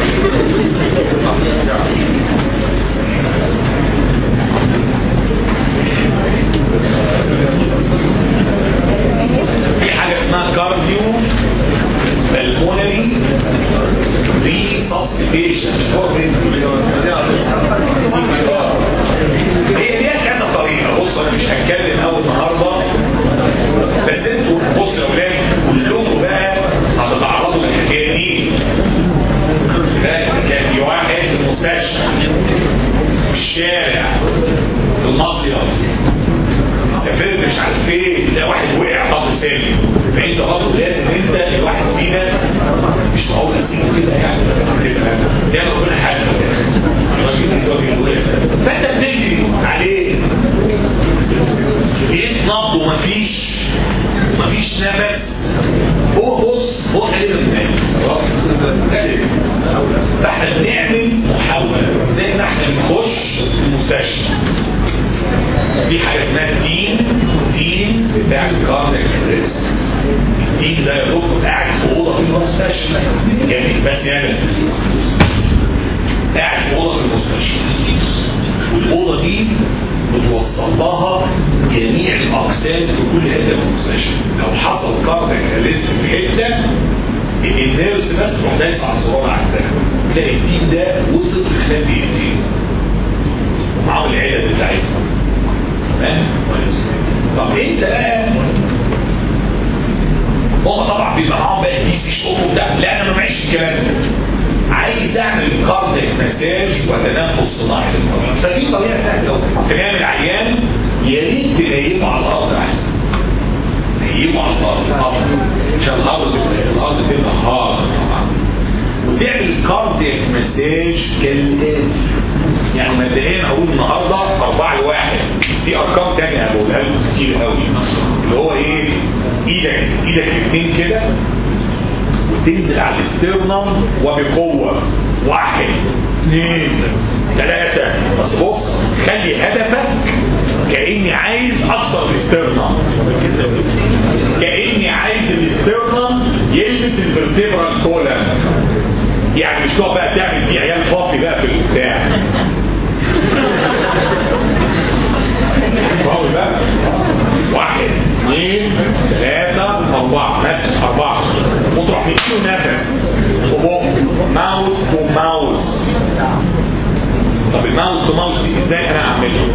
ماوس إزاي أنا أعمله؟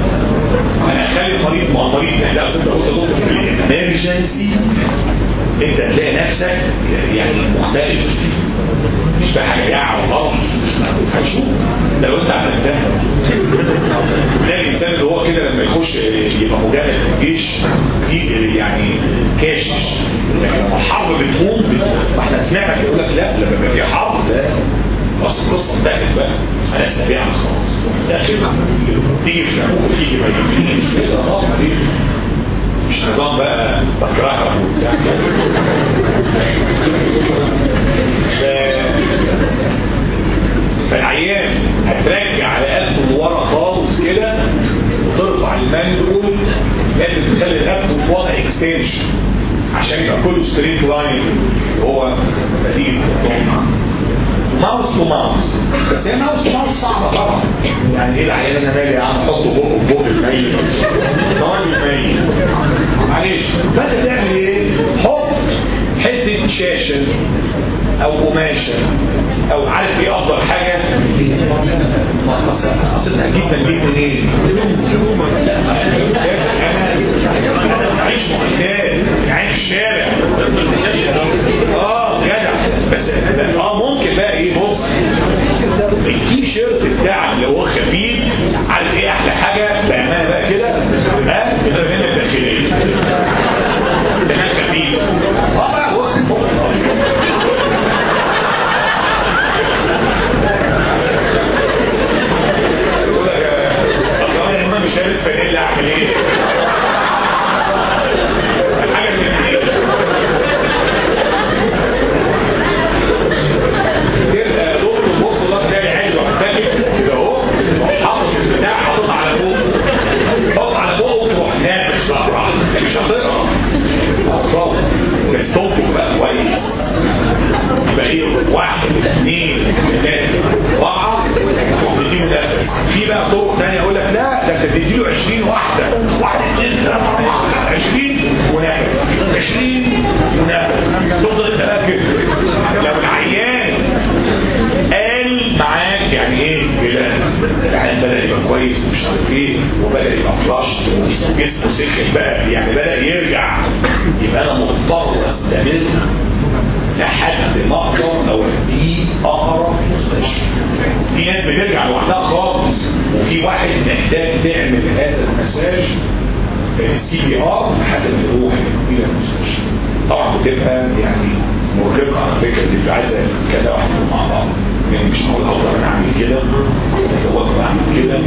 أنا اخلي الطريق مع مريض أهلا ايمرجنسي أنت تلاقي نفسك يعني مختلف. مش في حاجة مش خالص هنشوف لو أنت عملت ده. تلاقي الإنسان اللي هو كده لما يخش يبقى مجاهد في الجيش في يعني كاش. لكن لما الحرب بتقوم ما إحنا سمعنا يقول لك لا لما في حرب لا اصل القصة انتهت بقى. أنا سريعا خالص داخل تيجي في العموم تيجي ما يهمنيش كده آه مش نظام بقى بكرهها وبتاع فالعيان هترجع على قلبه لورا خالص كده وترفع ال mandible لازم تخلي رقبته في وضع extension عشان يبقى كله straight line هو بديل mouth to mouth بس هي mouth to mouth صعبه طبعا يعني إيه العيان أنا مالي يا عم حطه بقه في بق الميت ضامن الميت معلش. بدأ تعمل إيه؟ حط حتة شاشة أو قماشة أو عارف إيه أفضل حاجة؟ أصل انت هتجيب تنبيه منين؟ أنا بعيش معدات عين الشارع. آه جدع بس آه ممكن بقى إيه بص التي شيرت بتاعك اللي هو خفيف بتبقى يعني مرهقة على فكرة اللي عايزة كذا واحد مع بعض. يعني مش هقول أقدر أنا اعمل كده أتوقع اعمل كده.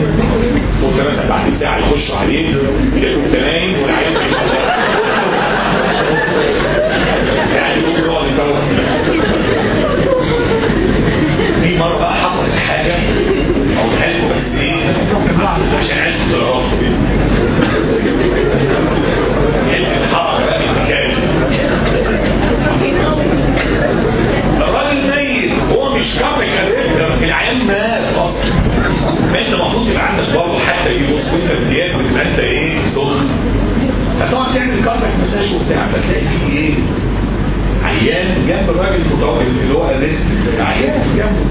ممكن مثلا بعد ساعة يخش عليه يلاقوا انت نايم والعيال فتقعد تعمل كاربك مساج وبتاع فتلاقي فيه إيه؟ عيان جنب الراجل اللي هو الريسك عيان جنبه.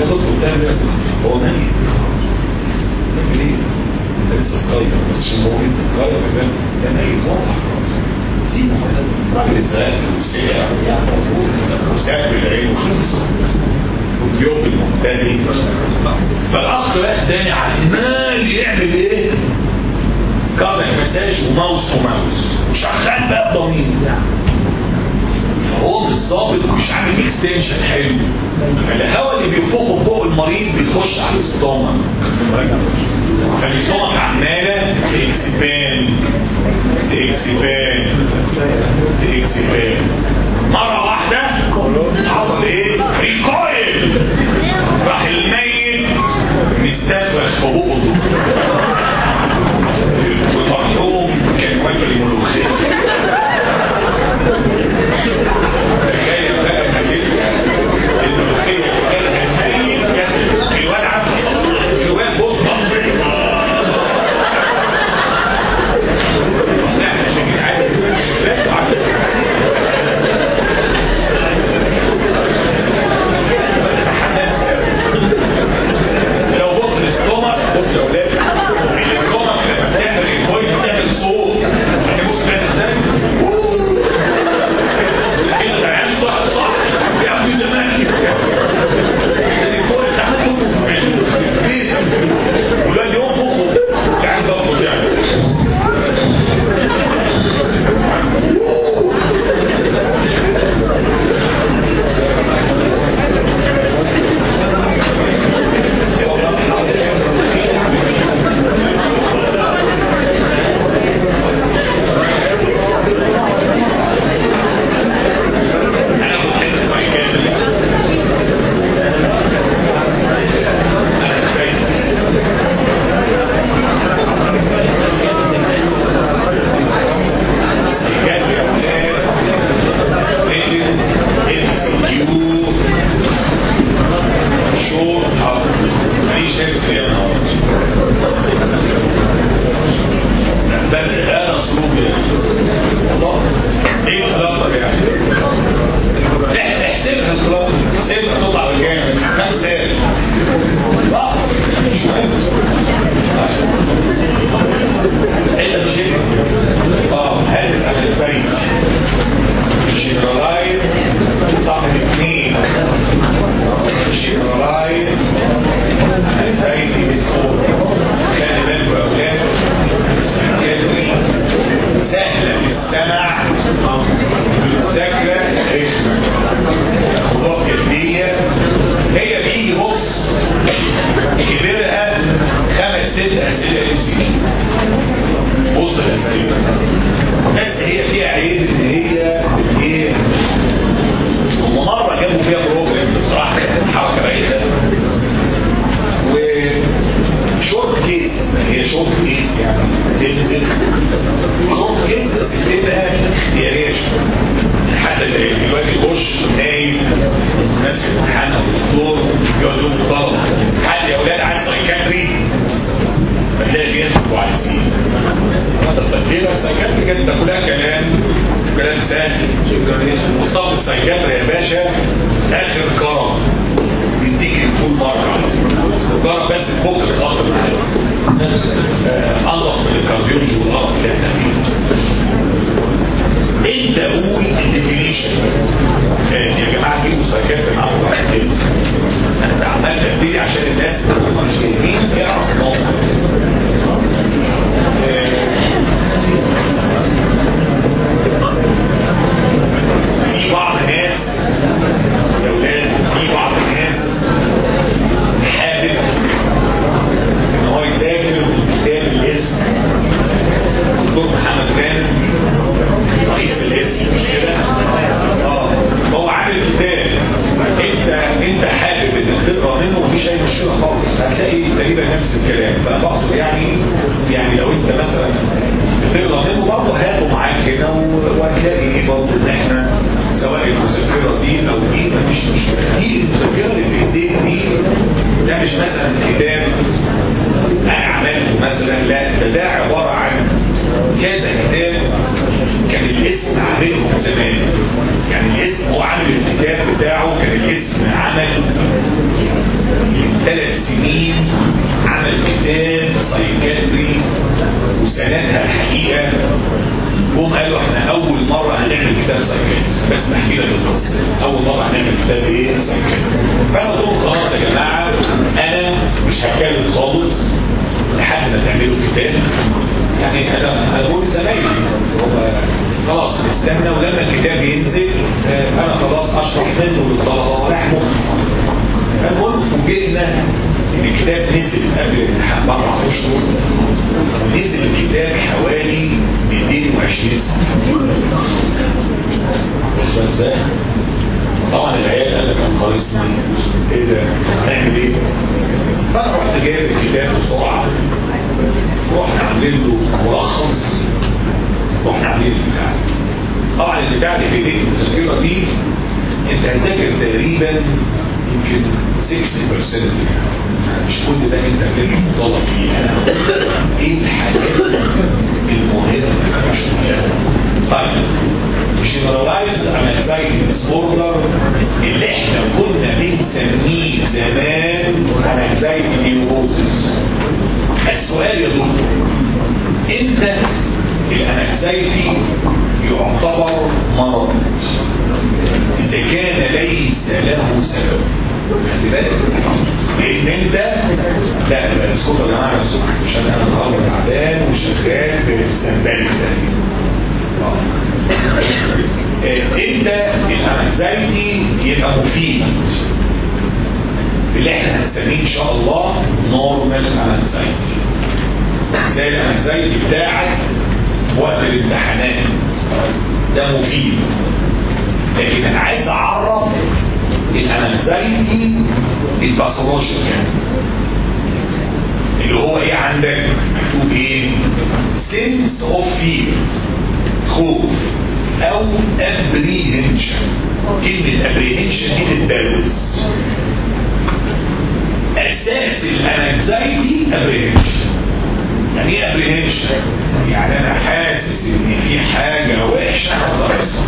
يا دكتور بتعمل إيه هو ميت ليه؟ لسه صغير بس مش انت صغير كمان ده. ميت واضح سيبه الراجل الزاد والسيئة وساب العين وخلص واليوم المهتدي فالأخ بقى الثاني عمال يعمل إيه؟ cardiac massage و mouth to mouth وشغال بقى بضمير فهو مش ظابط ومش عامل extension حلو. فالهواء اللي بينفخه فوق المريض بيخش على ال stomach. فال stomach عمالة expand expand expand مرة واحدة حصل إيه؟ recoil. راح الميت مستفرغ في والمرحوم كان واكل زمان يعني الاسم هو عامل الكتاب بتاعه كان الاسم عمل من ثلاث سنين عمل كتاب psychiatry وسنتها الحقيقة. هم قالوا إحنا أول مرة هنعمل كتاب psychiatry بس نحكي لك القصة. أول مرة هنعمل كتاب إيه؟ psychiatry فأنا قلت خلاص يا جماعة أنا مش هتكلم خالص. لحد ما تعملوا كتاب. يعني أنا لزمايلي هم خلاص نستنى ولما الكتاب ينزل آه، أنا خلاص أشرح منه للطلبة وراح مخ المهم فوجئنا إن الكتاب نزل قبل باربع اشهر نزل الكتاب حوالي 220 صفحة؟ طبعا العيال قال لك نهار اسود إيه ده؟ هنعمل إيه؟ فانا رحت جايب الكتاب بسرعة رحنا عاملين له ملخص رحنا عاملين البتاع طبعا البتاع اللي في ايديك المذكره دي انت هتذاكر تقريبا يمكن 60% مش كل ده انت هتبقى مطالب فيه إيه الحاجات المهمه مش طيب generalized anxiety disorder اللي إحنا كنا بنسميه زمان anxiety neurosis السؤال يا دكتور أنت الانكزايتي يعتبر مرض. إذا كان ليس له سبب. خلي بالك. لأن أنت لا اسكتوا يا جماعة الصبح عشان أنا النهارده تعبان وشغال باستنبال أنت ال anxiety يبقى مفيد. اللي إحنا هنسميه إن شاء الله normal anxiety زي ال anxiety بتاعك وقت الامتحانات. ده مفيد. لكن أنا عايز أعرف ال anxiety ال pathological اللي هو إيه عندك؟ مكتوب إيه؟ sense of fear. خوف. أو apprehension. كلمة apprehension دي تتدرس أساس الانكزايتي apprehension. يعني إيه apprehension يعني أنا حاسس إن في حاجة وحشة هتحصل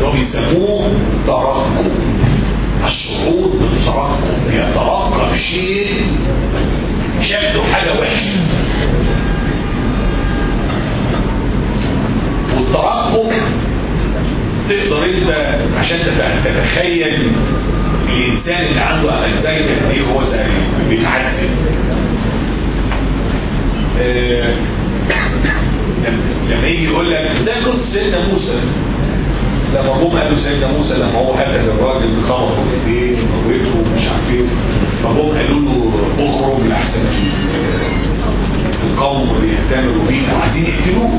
ده بيسموه ترقب. الشعور بالترقب يترقب شيء شكله حاجة وحشة. والترقب تقدر أنت عشان تتخيل الإنسان اللي عنده انكزايتي قد إيه هو زي بيتعذب آه لما يجي يقول لك زي قصه سيدنا موسى. لما جم قالوا سيدنا موسى لما هو قتل الراجل خبطه في ايديه وموته ومش عارف إيه فجم قالوا له اخرج لاحسن القوم بيهتموا بيك وعايزين يقتلوك.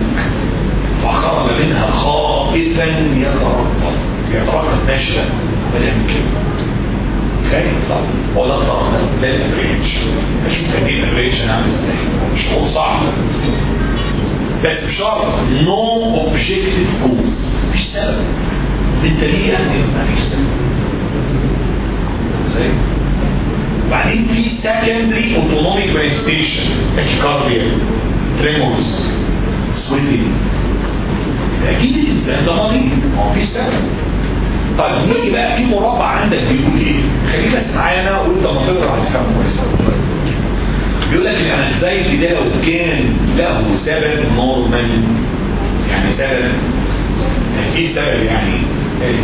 فخرج منها خائفا يترقب يترقب نشأ؟ فلم كده خايف طبعا. هو ده الطرف ده ده الافريج أشوف الافريج أنا عامل إزاي؟ مش هو صعب. بس بشرط no objective cause مفيش سبب ليه يعني مفيش سبب إزاي بعدين في secondary autonomic manifestation tachycardia tremors sweating أكيد الانسان ده مريض ما فيش سبب طيب نيجي بقى في مربع عندك بيقول إيه خليك بس معانا وانت ما تقرا هتفهم كويس بيقول لك ال anxiety ده لو كان له سبب normal يعني سبب. إيه سبب يعني؟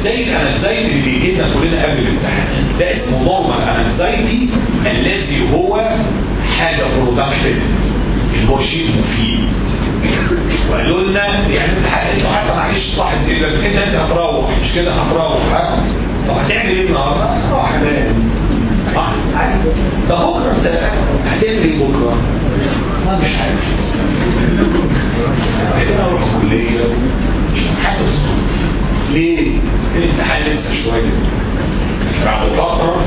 زي ال anxiety اللي بيجي لنا كلنا قبل الامتحان؟ ده اسمه normal anxiety الذي هو حاجة productive شيء مفيد وقالوا لنا يعني إنتوا حتى معلش صح كده انت إنت هتروح. مش كده؟ هتروح. ها؟ طب هتعمل إيه النهارده؟ هتروح. انام ده بكره هتعمل إيه بكره؟ أنا مش عارف أنا أروح الكليه مش حاسس ليه؟ الامتحان لسه شوية بعد فتره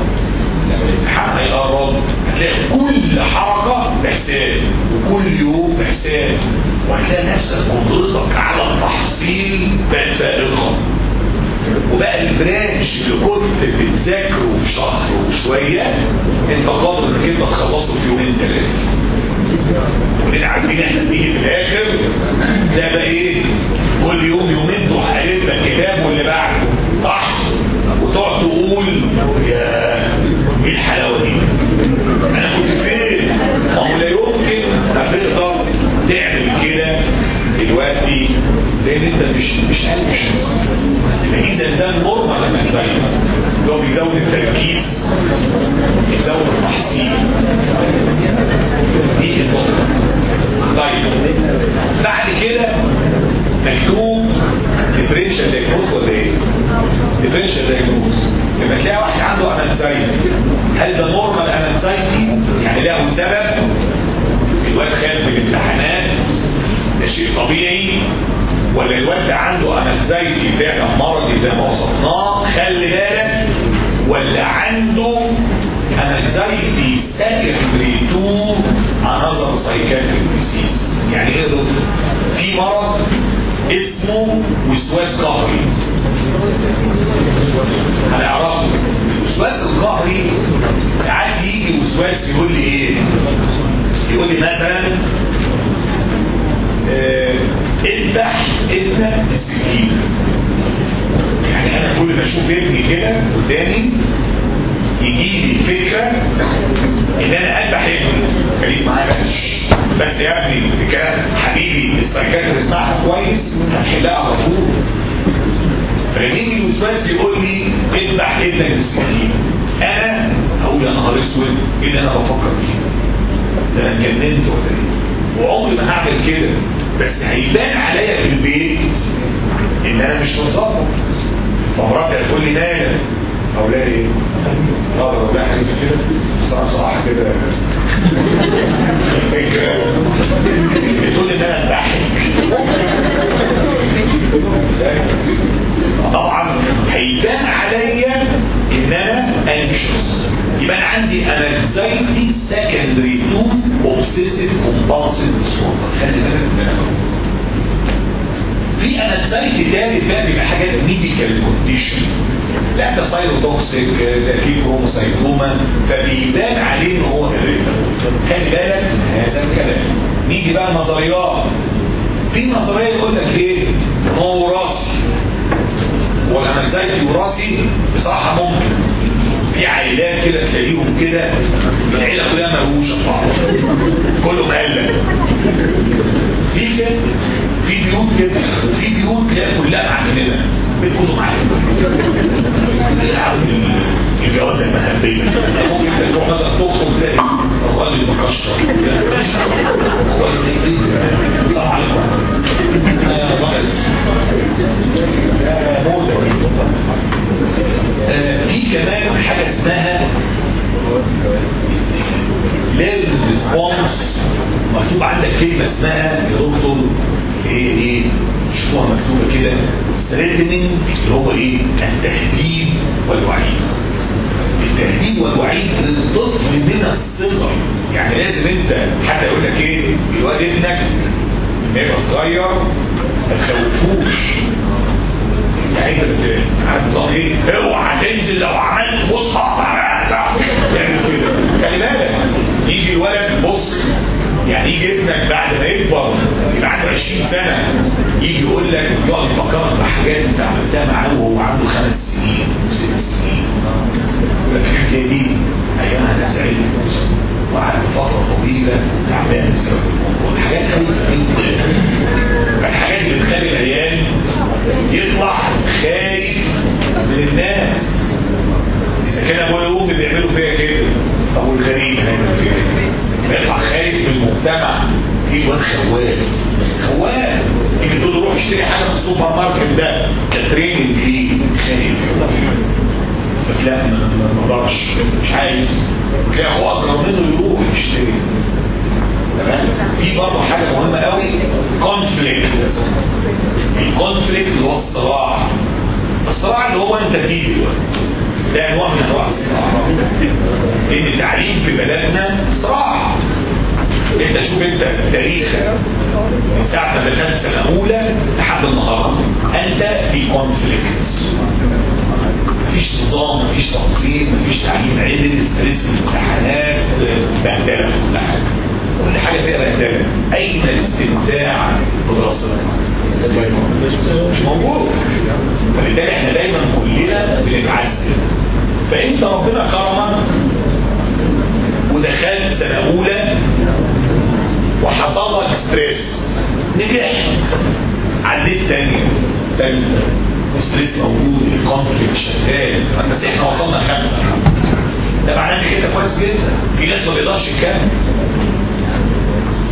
لما الامتحان هيقرب هتلاقي كل حركه بحساب وكل يوم بحساب وهتلاقي نفسك قدرتك على التحصيل بقت فائقه وبقى البرانش اللي كنت بتذاكره في شهر وشوية انت قادر انك انت تخلصه في يومين ثلاثة كلنا عارفين إحنا بنيجي في الآخر؟ ده بقى إيه؟ كل يوم يومين تروح قالب لك كتاب واللي بعده. صح؟ وتقعد تقول يا إيه الحلاوة دي؟ أنا كنت فين؟ ما هو لا يمكن هتقدر تعمل كده دلوقتي. لأن أنت مش مش قلبش اذا ده ال normal anxiety اللي هو بيزود التركيز بيزود التحصيل. دي النقطة. طيب. بعد كده مكتوب differential diagnosis ولا إيه؟ differential diagnosis لما تلاقي واحد عنده anxiety هل ده normal anxiety يعني له سبب؟ الواد خايف في الامتحانات. ده شيء طبيعي. ولا الواد ده عنده anxiety فعلا مرضي زي ما وصفناه خلي بالك. ولا عنده anxiety secondary to another psychiatric disease يعني إيه ده في مرض اسمه وسواس قهري. هنعرفه. الوسواس القهري ساعات يجي وسواس يقول لي إيه؟ يقول لي مثلا اذبح ابنك بالسكينه يعني أنا كل ما أشوف ابني كده قدامي يجي لي فكرة إن أنا أذبح ابني. خليك معايا. بس يا ابني الكلام حبيبي السايكاتري اسمعها كويس؟ هنحلها على طول. فيجي الوسواس يقول لي اذبح ابنك بالسكينه أنا هقول يا نهار أسود إيه اللي أنا بفكر فيه؟ ده أنا اتجننت ولا إيه؟ وعمري ما هعمل كده. بس هيبان عليا في البيت إن أنا مش مظبط فمراتي هتقول لي مالك أو لا إيه أقول لها حاجة كده. بصراحه صراحة كده. بتقول إن أنا طبعا هيبان عليا إن أنا anxious يبقى عندي anxiety secondary to obsessive compulsive disorder خلي بالك من في anxiety تاني بقى بيبقى حاجات medical condition لا ده thyrotoxic ده pheochromocytoma فبيبان عليه إن هو. خلي بالك من هذا الكلام. نيجي بقى النظريات في نظرية يقول لك إيه؟ هو وراثي والانكزايتي وراثي بصراحة ممكن. في عائلات كده تلاقيهم كده العيلة كلها في بعض كله مقلق في كده في بيوت كده وفي بيوت تلاقي كلها معجنه بتكونوا معايا. الجواز المهبية ممكن تروح مثلا تخرج تلاقي الراجل مكشر السلام عليكم. في كمان حاجة اسمها learned response مكتوب عندك كلمة اسمها يا دكتور إيه إيه شوفوها مكتوبة كده. threatening اللي هو إيه التهديد والوعيد. التهديد والوعيد للطفل من الصغر. يعني لازم انت حتى يقول لك إيه الواد ابنك لما يبقى صغير ما تخوفوش. بت- عارف إيه اوعى تنزل لو عملت بص هقطع يعني كده. خلي بالك. يجي الولد بص. يعني يجي ابنك بعد ما يكبر عنده 20 سنة يجي يقول لك يقعد يفكرك بحاجات انت عملتها معاه وهو عنده خمس سنين وست سنين. الحكاية دي أيامها أنا زعلت وقعدت فترة طويلة تعبان بسبب الموضوع. الحاجات جدا فالحاجات اللي بتخلي العيال يطلع خايف من الناس إذا كان أبويا وأمي بيعملوا فيا كده أو الغريب هيعمل كده. يطلع خايف من المجتمع في واد خواف خواف تيجي تقول روح اشتري حاجة من السوبر ماركت ده. ك threatening ليه خايف لا ما أقدرش مش عايز. تلاقي هو أصلا منه يروح يشتري. تمام؟ في برضه حاجة مهمة قوي. conflict ال conflict اللي هو الصراع. الصراع اللي هو انت فيه ده نوع من أنواع الصراع. لأن التعليم في بلدنا صراع. أنت شوف أنت تاريخك من ساعة ما دخلت سنة أولى لحد النهارده. أنت في conflict مفيش نظام مفيش تنظيم مفيش تعليم عدل stress في الامتحانات بهدلة كل حاجة كل حاجة فيها بهدله أين الاستمتاع بدراستك مش موجود. فبالتالي إحنا دايما كلنا بنتعذب فانت ربنا كرمك ودخلت سنة أولى وحصل لك stress نجحت عديت تاني. تالتة ال stress موجود ال conflict شغال. بس إحنا وصلنا خمسة. ده معناه إن كده كويس جدا. في ناس ما بيقدرش يكمل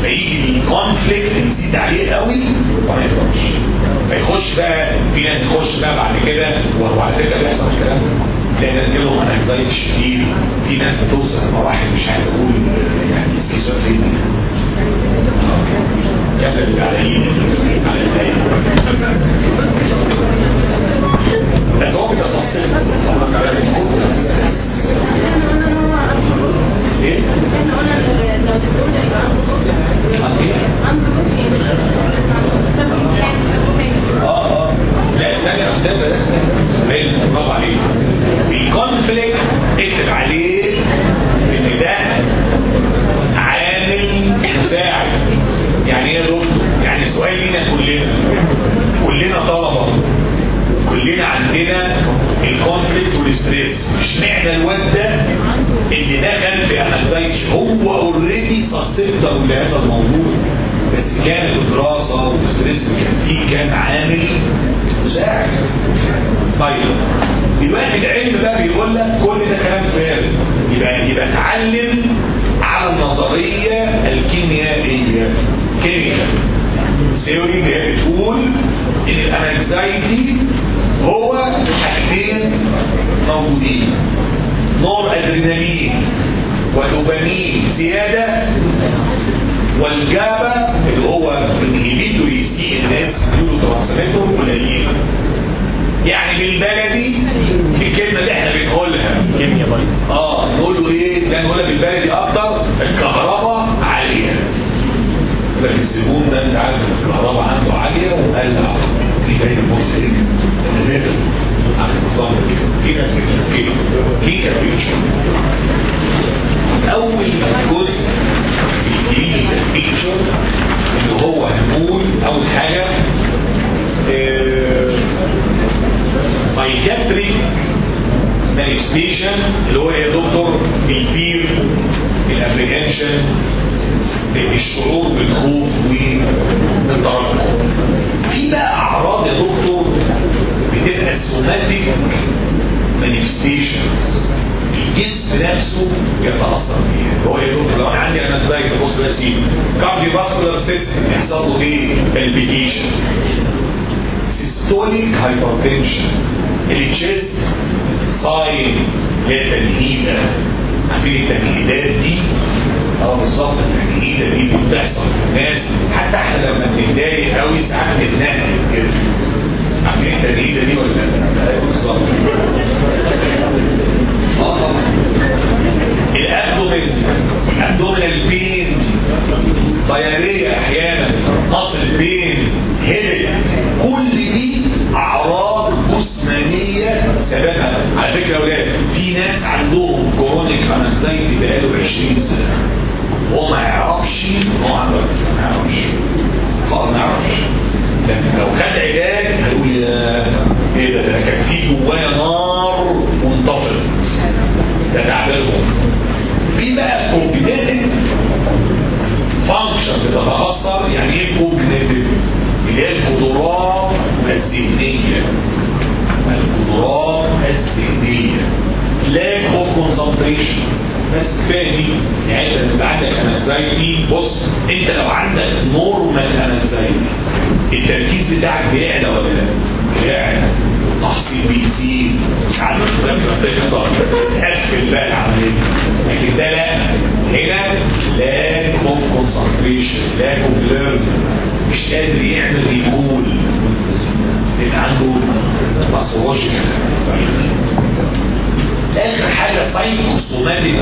فيجي ال conflict يزيد عليه قوي وما يقدرش فيخش بقى في ناس تخش بقى بعد كده وعلى فكرة بيحصل الكلام تلاقي ناس جالهم anxiety شديد في ناس بتوصل لمراحل مش عايز أقول يعني سكيزوفرينيا كمل على ايدي على ايدي بس هو بيتصل إيه؟ آه آه لا استنى يا أستاذ بس بين برافو عليك ال conflict اكتب عليه ان ده عامل مساعد يعني إيه يا دكتور؟ يعني سؤال لينا كلنا كلنا طلبه كلنا عندنا ال conflict وال stress مش معنى الواد ده؟ إن دخل في anxiety هو already susceptible لهذا الموضوع بس كانت الدراسه وال stress اللي كان فيه كان عامل مساعد طيب دلوقتي العلم بقى بيقول لك كل ده كلام فارغ. يبقى يبقى اتعلم على النظرية الكيميائية. chemical theory اللي هي بتقول إن ال anxiety هو حاجتين موجودين. نور ادرينالين ودوبامين زيادة وال GABA اللي هو inhibitory CNS neurotransmitter قليل يعني بالبلدي الكلمة اللي إحنا بنقولها. بايظه آه نقول له إيه؟ ده نقولها بالبلدي أكتر الكهرباء. لكن الزبون ده انت عارف ان الكهرباء عنده عاليه وقال في جاي بص إيه عارف النظام كده كده في كابيتشن اول جزء في ال picture اللي هو هنقول اول حاجة psychiatric manifestation اللي هو يا دكتور ال fear ال apprehension الشعور بالخوف والتردد في بقى أعراض يا دكتور بتبقى somatic manifestations الجسم نفسه يتأثر بيها. هو يا دكتور لو أنا عندي أنا إزاي بص يا سيدي؟ cardiovascular system يحصل له إيه؟ palpitation systolic hypertension ال chest sighing هي تنهيده عارفين التنهيدات دي. آه بالظبط التنهيده دي بتحصل الناس حتى إحنا لما بنتضايق قوي ساعات بنتنهد كده. عارفين التنهيدة دي ولا لا؟ بالظبط آه. طبعا abdomen abdominal pain diarrhea أحيانا. muscle pain headache كل دي أعراض جسمانية سببها. على فكرة يا ولاد في ناس عندهم chronic anxiety بقاله 20 سنة. وهو ما يعرفش ان هو ما يعرفش. خالص ما يعرفش. لكن لو خد علاج هيقول إيه ده؟ ده كان في جوايا نار وانطفت ده تعبيرهم في بقى cognitive function بتتاثر يعني إيه cognitive اللي هي القدرات الذهنية. القدرات الذهنية. Lack of concentration. بس دي يعني انت عندك anxiety بص أنت لو عندك normal anxiety التركيز بتاعك بيعلى ولا لا؟ بيعلى. التحصيل بيزيد. مش عارف لما تقدر تقفل بقى العملية لكن ده لا. هنا lack of concentration lack of learning مش قادر يعمل recall اللي عنده pathological آخر حاجة psychosomatic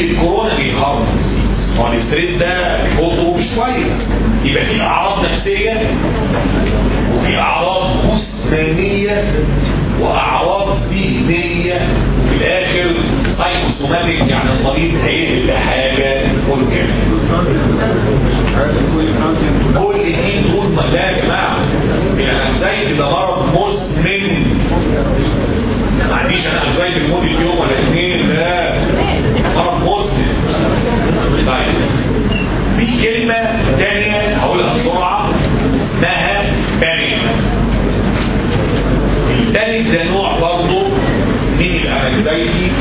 ال coronary heart disease هو ال stress ده برضه مش كويس. يبقى في أعراض نفسية وفي أعراض جسمانية وأعراض ذهنية. وفي الآخر psychosomatic يعني المريض هيقلب لحاجه organic كل دي طول ما ده يا جماعة. ال anxiety ده مرض مزمن. ما عنديش أنا anxiety لمده يوم ولا اثنين لا. مزمن طيب. في كلمة ثانية هقولها بسرعة. اسمها panic ال panic ده نوع برضه من ال anxiety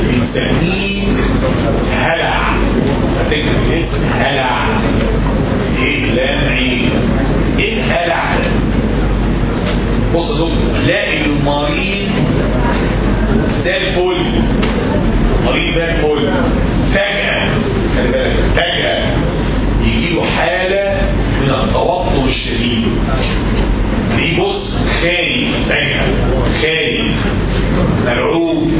بنسميه هلع. هتكتب الاسم هلع. إيه لام إيه الهلع ده؟ بص يا دكتور تلاقي المريض زي الفل. مريض زي الفل فجأة خلي بالك فجأة يجي له حالة من التوتر الشديد. تلاقيه بص خايف فجأة خايف مرعوب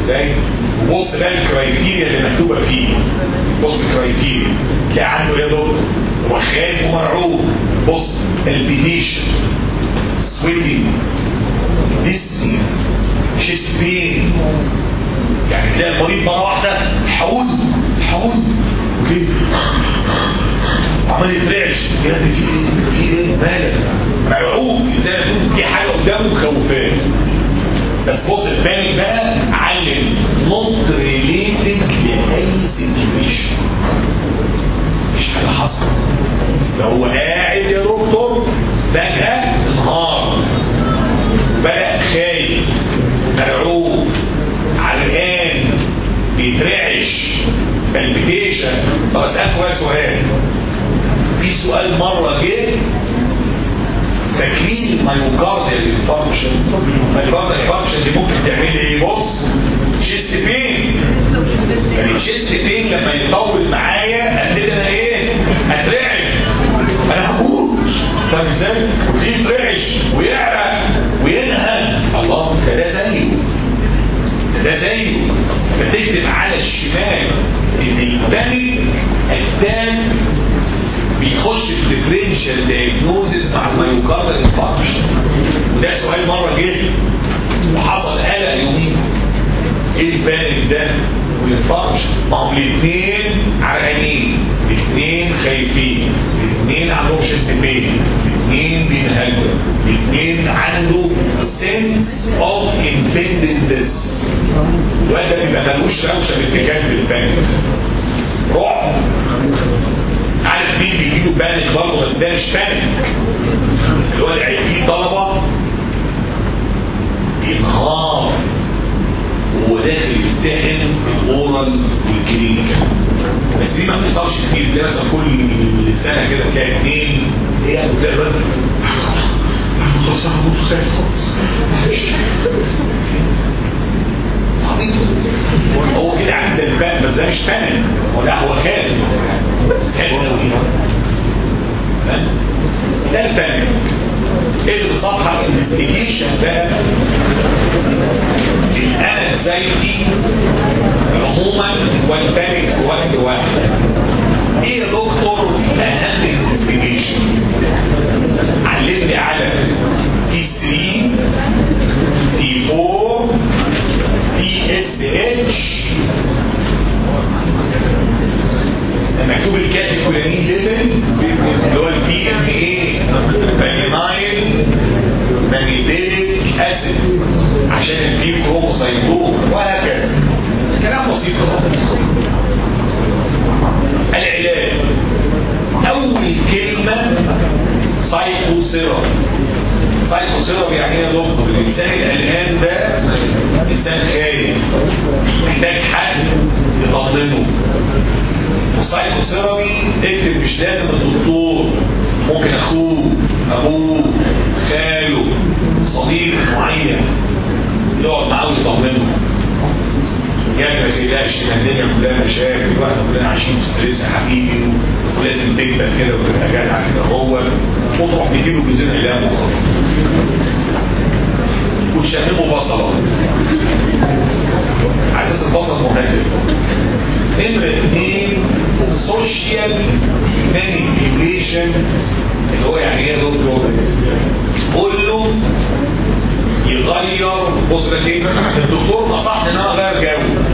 إزاي؟ وبص بقى ال criteria اللي مكتوبة فيه. بص ال criteria تلاقي عنده يا دكتور هو خايف ومرعوب بص البيتيشن وفي يترعش ويعرق وينهج الله ده ده زيه ده زيه فتكتب على الشمال إن ال panic attack بيخش في differential diagnosis مع ال myocardial infarction وده سؤال مرة جه وحصل قلق يومين. إيه ال panic ده وال infarction ما هم الاثنين عرقانين. الاثنين خايفين. الاثنين عندهم chest pain الاثنين بينهجوا الاثنين عنده sense of impendence الواد ده بيبقى ملوش روشه بالاتجاه بال panic رعب. عارف مين بيجيله panic برضه بس ده مش panic اللي هو العيادين طلبة. وهو داخل يمتحن oral وال clinical. بس دي ما بتحصلش كتير دي مثلا كل سنة كده تلاقي اثنين هي بتقبل خلاص أنا موت خالص. هو كده عند الباب بس ده مش فنان ولا هو خالد ده الفنان إيه اللي صفحه ال investigation بقى ال anxiety عموما وال panic وقت واحد. إيه يا دكتور؟ اهم ال investigation علمني على T 3 T 4 TSH مكتوب ال catecholamine level اللي هو ال VMA vanillylmandelic acid عشان ال pheochromocytoma وهكذا. كلام بسيط. العلاج. أول كلمة سايكو سيرم سايكو سيرم يعني إيه يا دكتور؟ الإنسان القلقان ده إنسان خايف محتاج حد يطمنه. و psychotherapy اكتب مش لازم الدكتور. ممكن أخوه أبوه. خاله صديق معين يقعد معاه ويطمنه يعني ما تقلقش الدنيا كلها مشاكل وإحنا كلنا عايشين في ستريس يا حبيبي ولازم تكبر كده وتبقى جدع كده هو وتروح تجيبه بزرع الله وتشممه بصلة. على أساس البصل مهدد. نمرة اثنين social manipulation اللي هو يعني إيه دكتور؟ كله يغير بص الدكتور نصحني إن أنا أغير جو.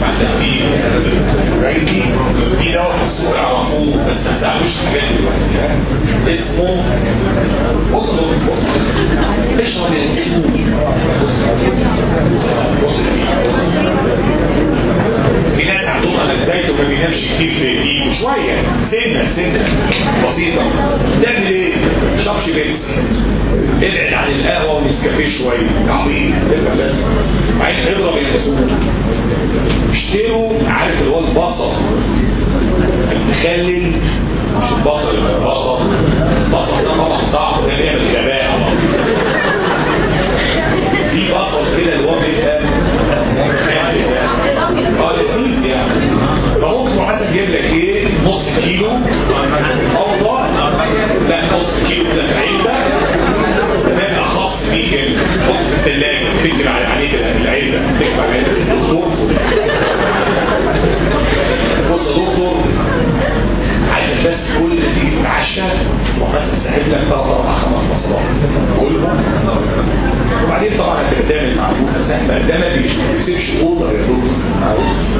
مع التفكير في ناس عندهم على بدايته ما بينامش كتير في شوية سنه سنه بسيطه تعمل إيه؟ شربش بيبسي ابعد عن القهوه والنسكافيه شوية عبيط بعدين اضرب اليانسون اشتروا عارف اللي هو البصل المخلل مش البصل البصل البصل ده طبعا صعب ده بيعمل غباء في بصل كده اللي هو بيبقى آه لذيذ يعني. فممكن حسن يجيب لك إيه؟ نص كيلو. والله لا نص كيلو كده في علبه تمام اخص بيه كده حط في الثلاجه تكتب عليه كده العلبه تكتب عليه بص يا دكتور عايزك بس كل اللي تيجي تتعشى وبس تسحب لك ثلاث أربع خمس مصرات كلهم وبعدين طبعا هتعمل معروف بس إحنا ده ما بيسيبش أوضة يا دكتور معروف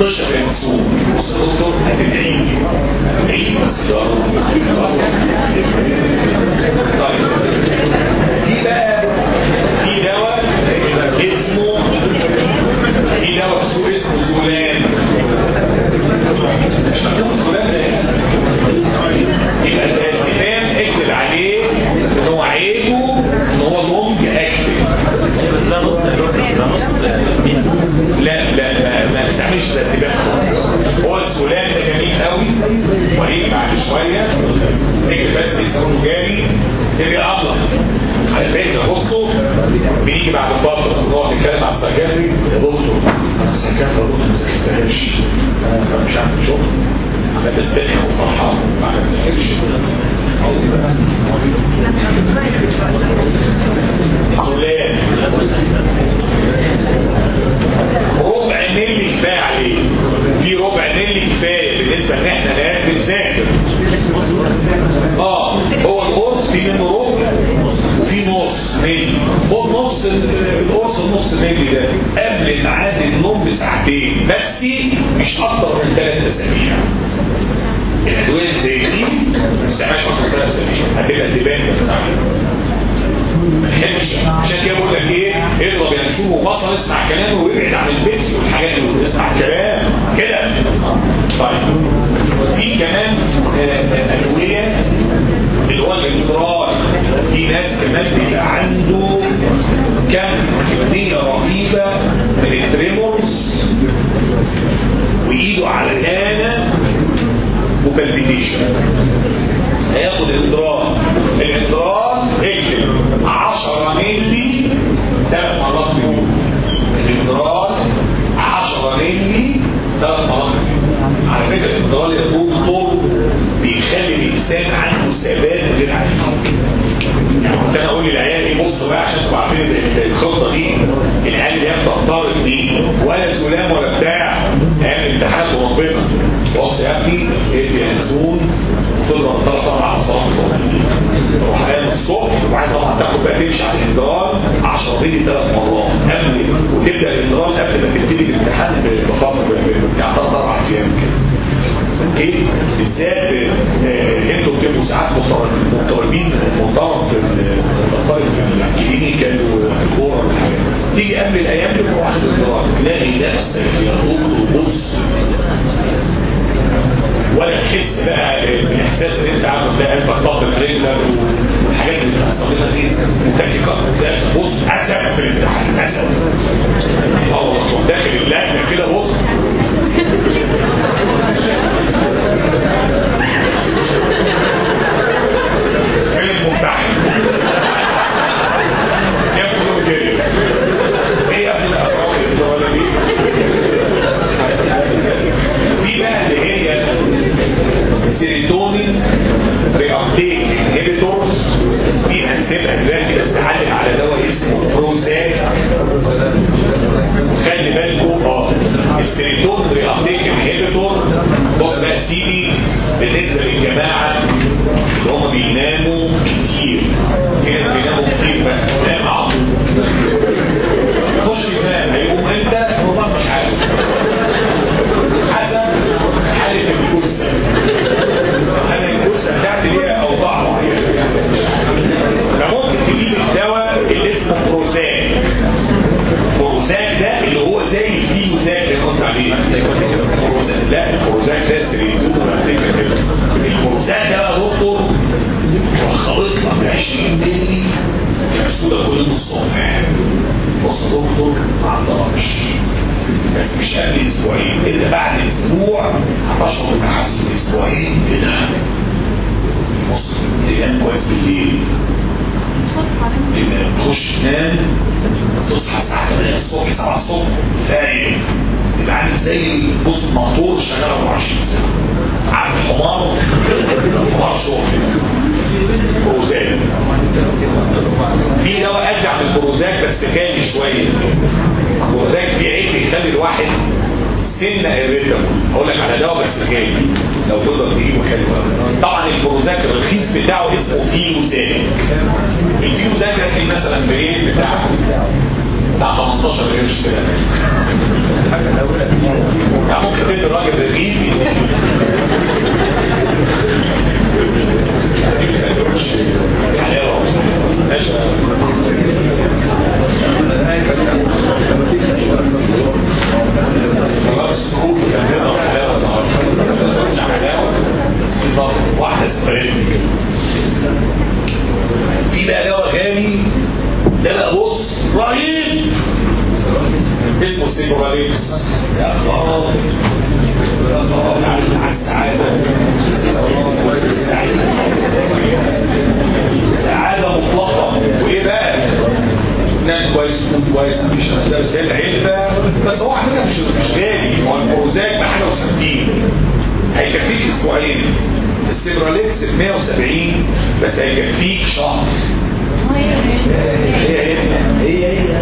وتشرب يا مسؤول بص يا دكتور هتدعي لي. هتدعي لي. بس يا رب وبصل اسمع كلامه وابعد عن البيبسي والحاجات اللي اسمع كلام كده. طيب. في كمان أدوية اللي هو الاندرال في ناس كمان بيبقى عنده كم كمية رهيبة من ال tremors وإيده عرقانه و palpitation هياخد الاندرال الانترال يا دكتور بيخلي الإنسان عنده ثبات غير عادي. يعني كنت أنا أقول للعيال إيه بصوا بقى عشان تبقوا عارفين الخطة دي العيال اللي هي بتختارط دي ولا سلام ولا بتاع أيام الامتحانات وربنا. بص يا ابني ادي ينزون تضرب ثلاث أربع اصابع طبعا تاخد بقى تمشي على الانذار 10 بيلي ثلاث مرات. قبل وتبدا الانذار قبل ما تبتدي الامتحان بفتره يعني ثلاث أربع أيام كده. أوكي؟ بالذات أنتوا بتبقوا ساعات مضطربين مضطرب في المصاريف الكلينيكال والكوره والحاجات تيجي قبل الأيام تروح واحد الانذار تلاقي نفسك يا دكتور بص ولا تحس بقى بالإحساس اللي أنت عامل ده قلبك ضغط رجلك والحاجات اللي لنا دي انت كده بص اسد في الامتحان اسد آه داخل اللجنه كده بص. بس مش قبل أسبوعين الا بعد أسبوع هتشعر بتحسن أسبوعين إيه ده بص تنام كويس بالليل تخش تنام تصحى الساعة 8 الصبح 7 الصبح فايق تبقى عامل زي بص موتور شغال 24 ساعة. عامل حمار حمار شغل. بروزاك في دواء ادعى من البروزاك بس غالي شوية. البروزاك فيه عيب بيخلي الواحد سنه irritable أقول لك على دواء بس غالي لو تقدر تجيبه حلو طبعا البروزاك الرخيص بتاعه اسمه فيلوزاك الفيلوزاك هتلاقيه مثلا بايه بتاع بتاع 18 قرش كده يعني ممكن تدي الراجل حلاوه ماشي. تقول كان كده حلاوه النهارده حلاوه بالظبط واحدة سبرين في بقى دواء غالي ده بقى بص رهيب. اسمه سيبوراليكس يا خلاص يا خلاص على السعادة. سعادة مطلقة. وإيه بقى؟ نام كويس تكون كويس مفيش زي زي العلبة بس هو فكرة مش مش غالي هو البروزاك بحاجة و60 هيكفيك أسبوعين. السيبراليكس ب 170 بس هيكفيك شهر. هي هي هي هي.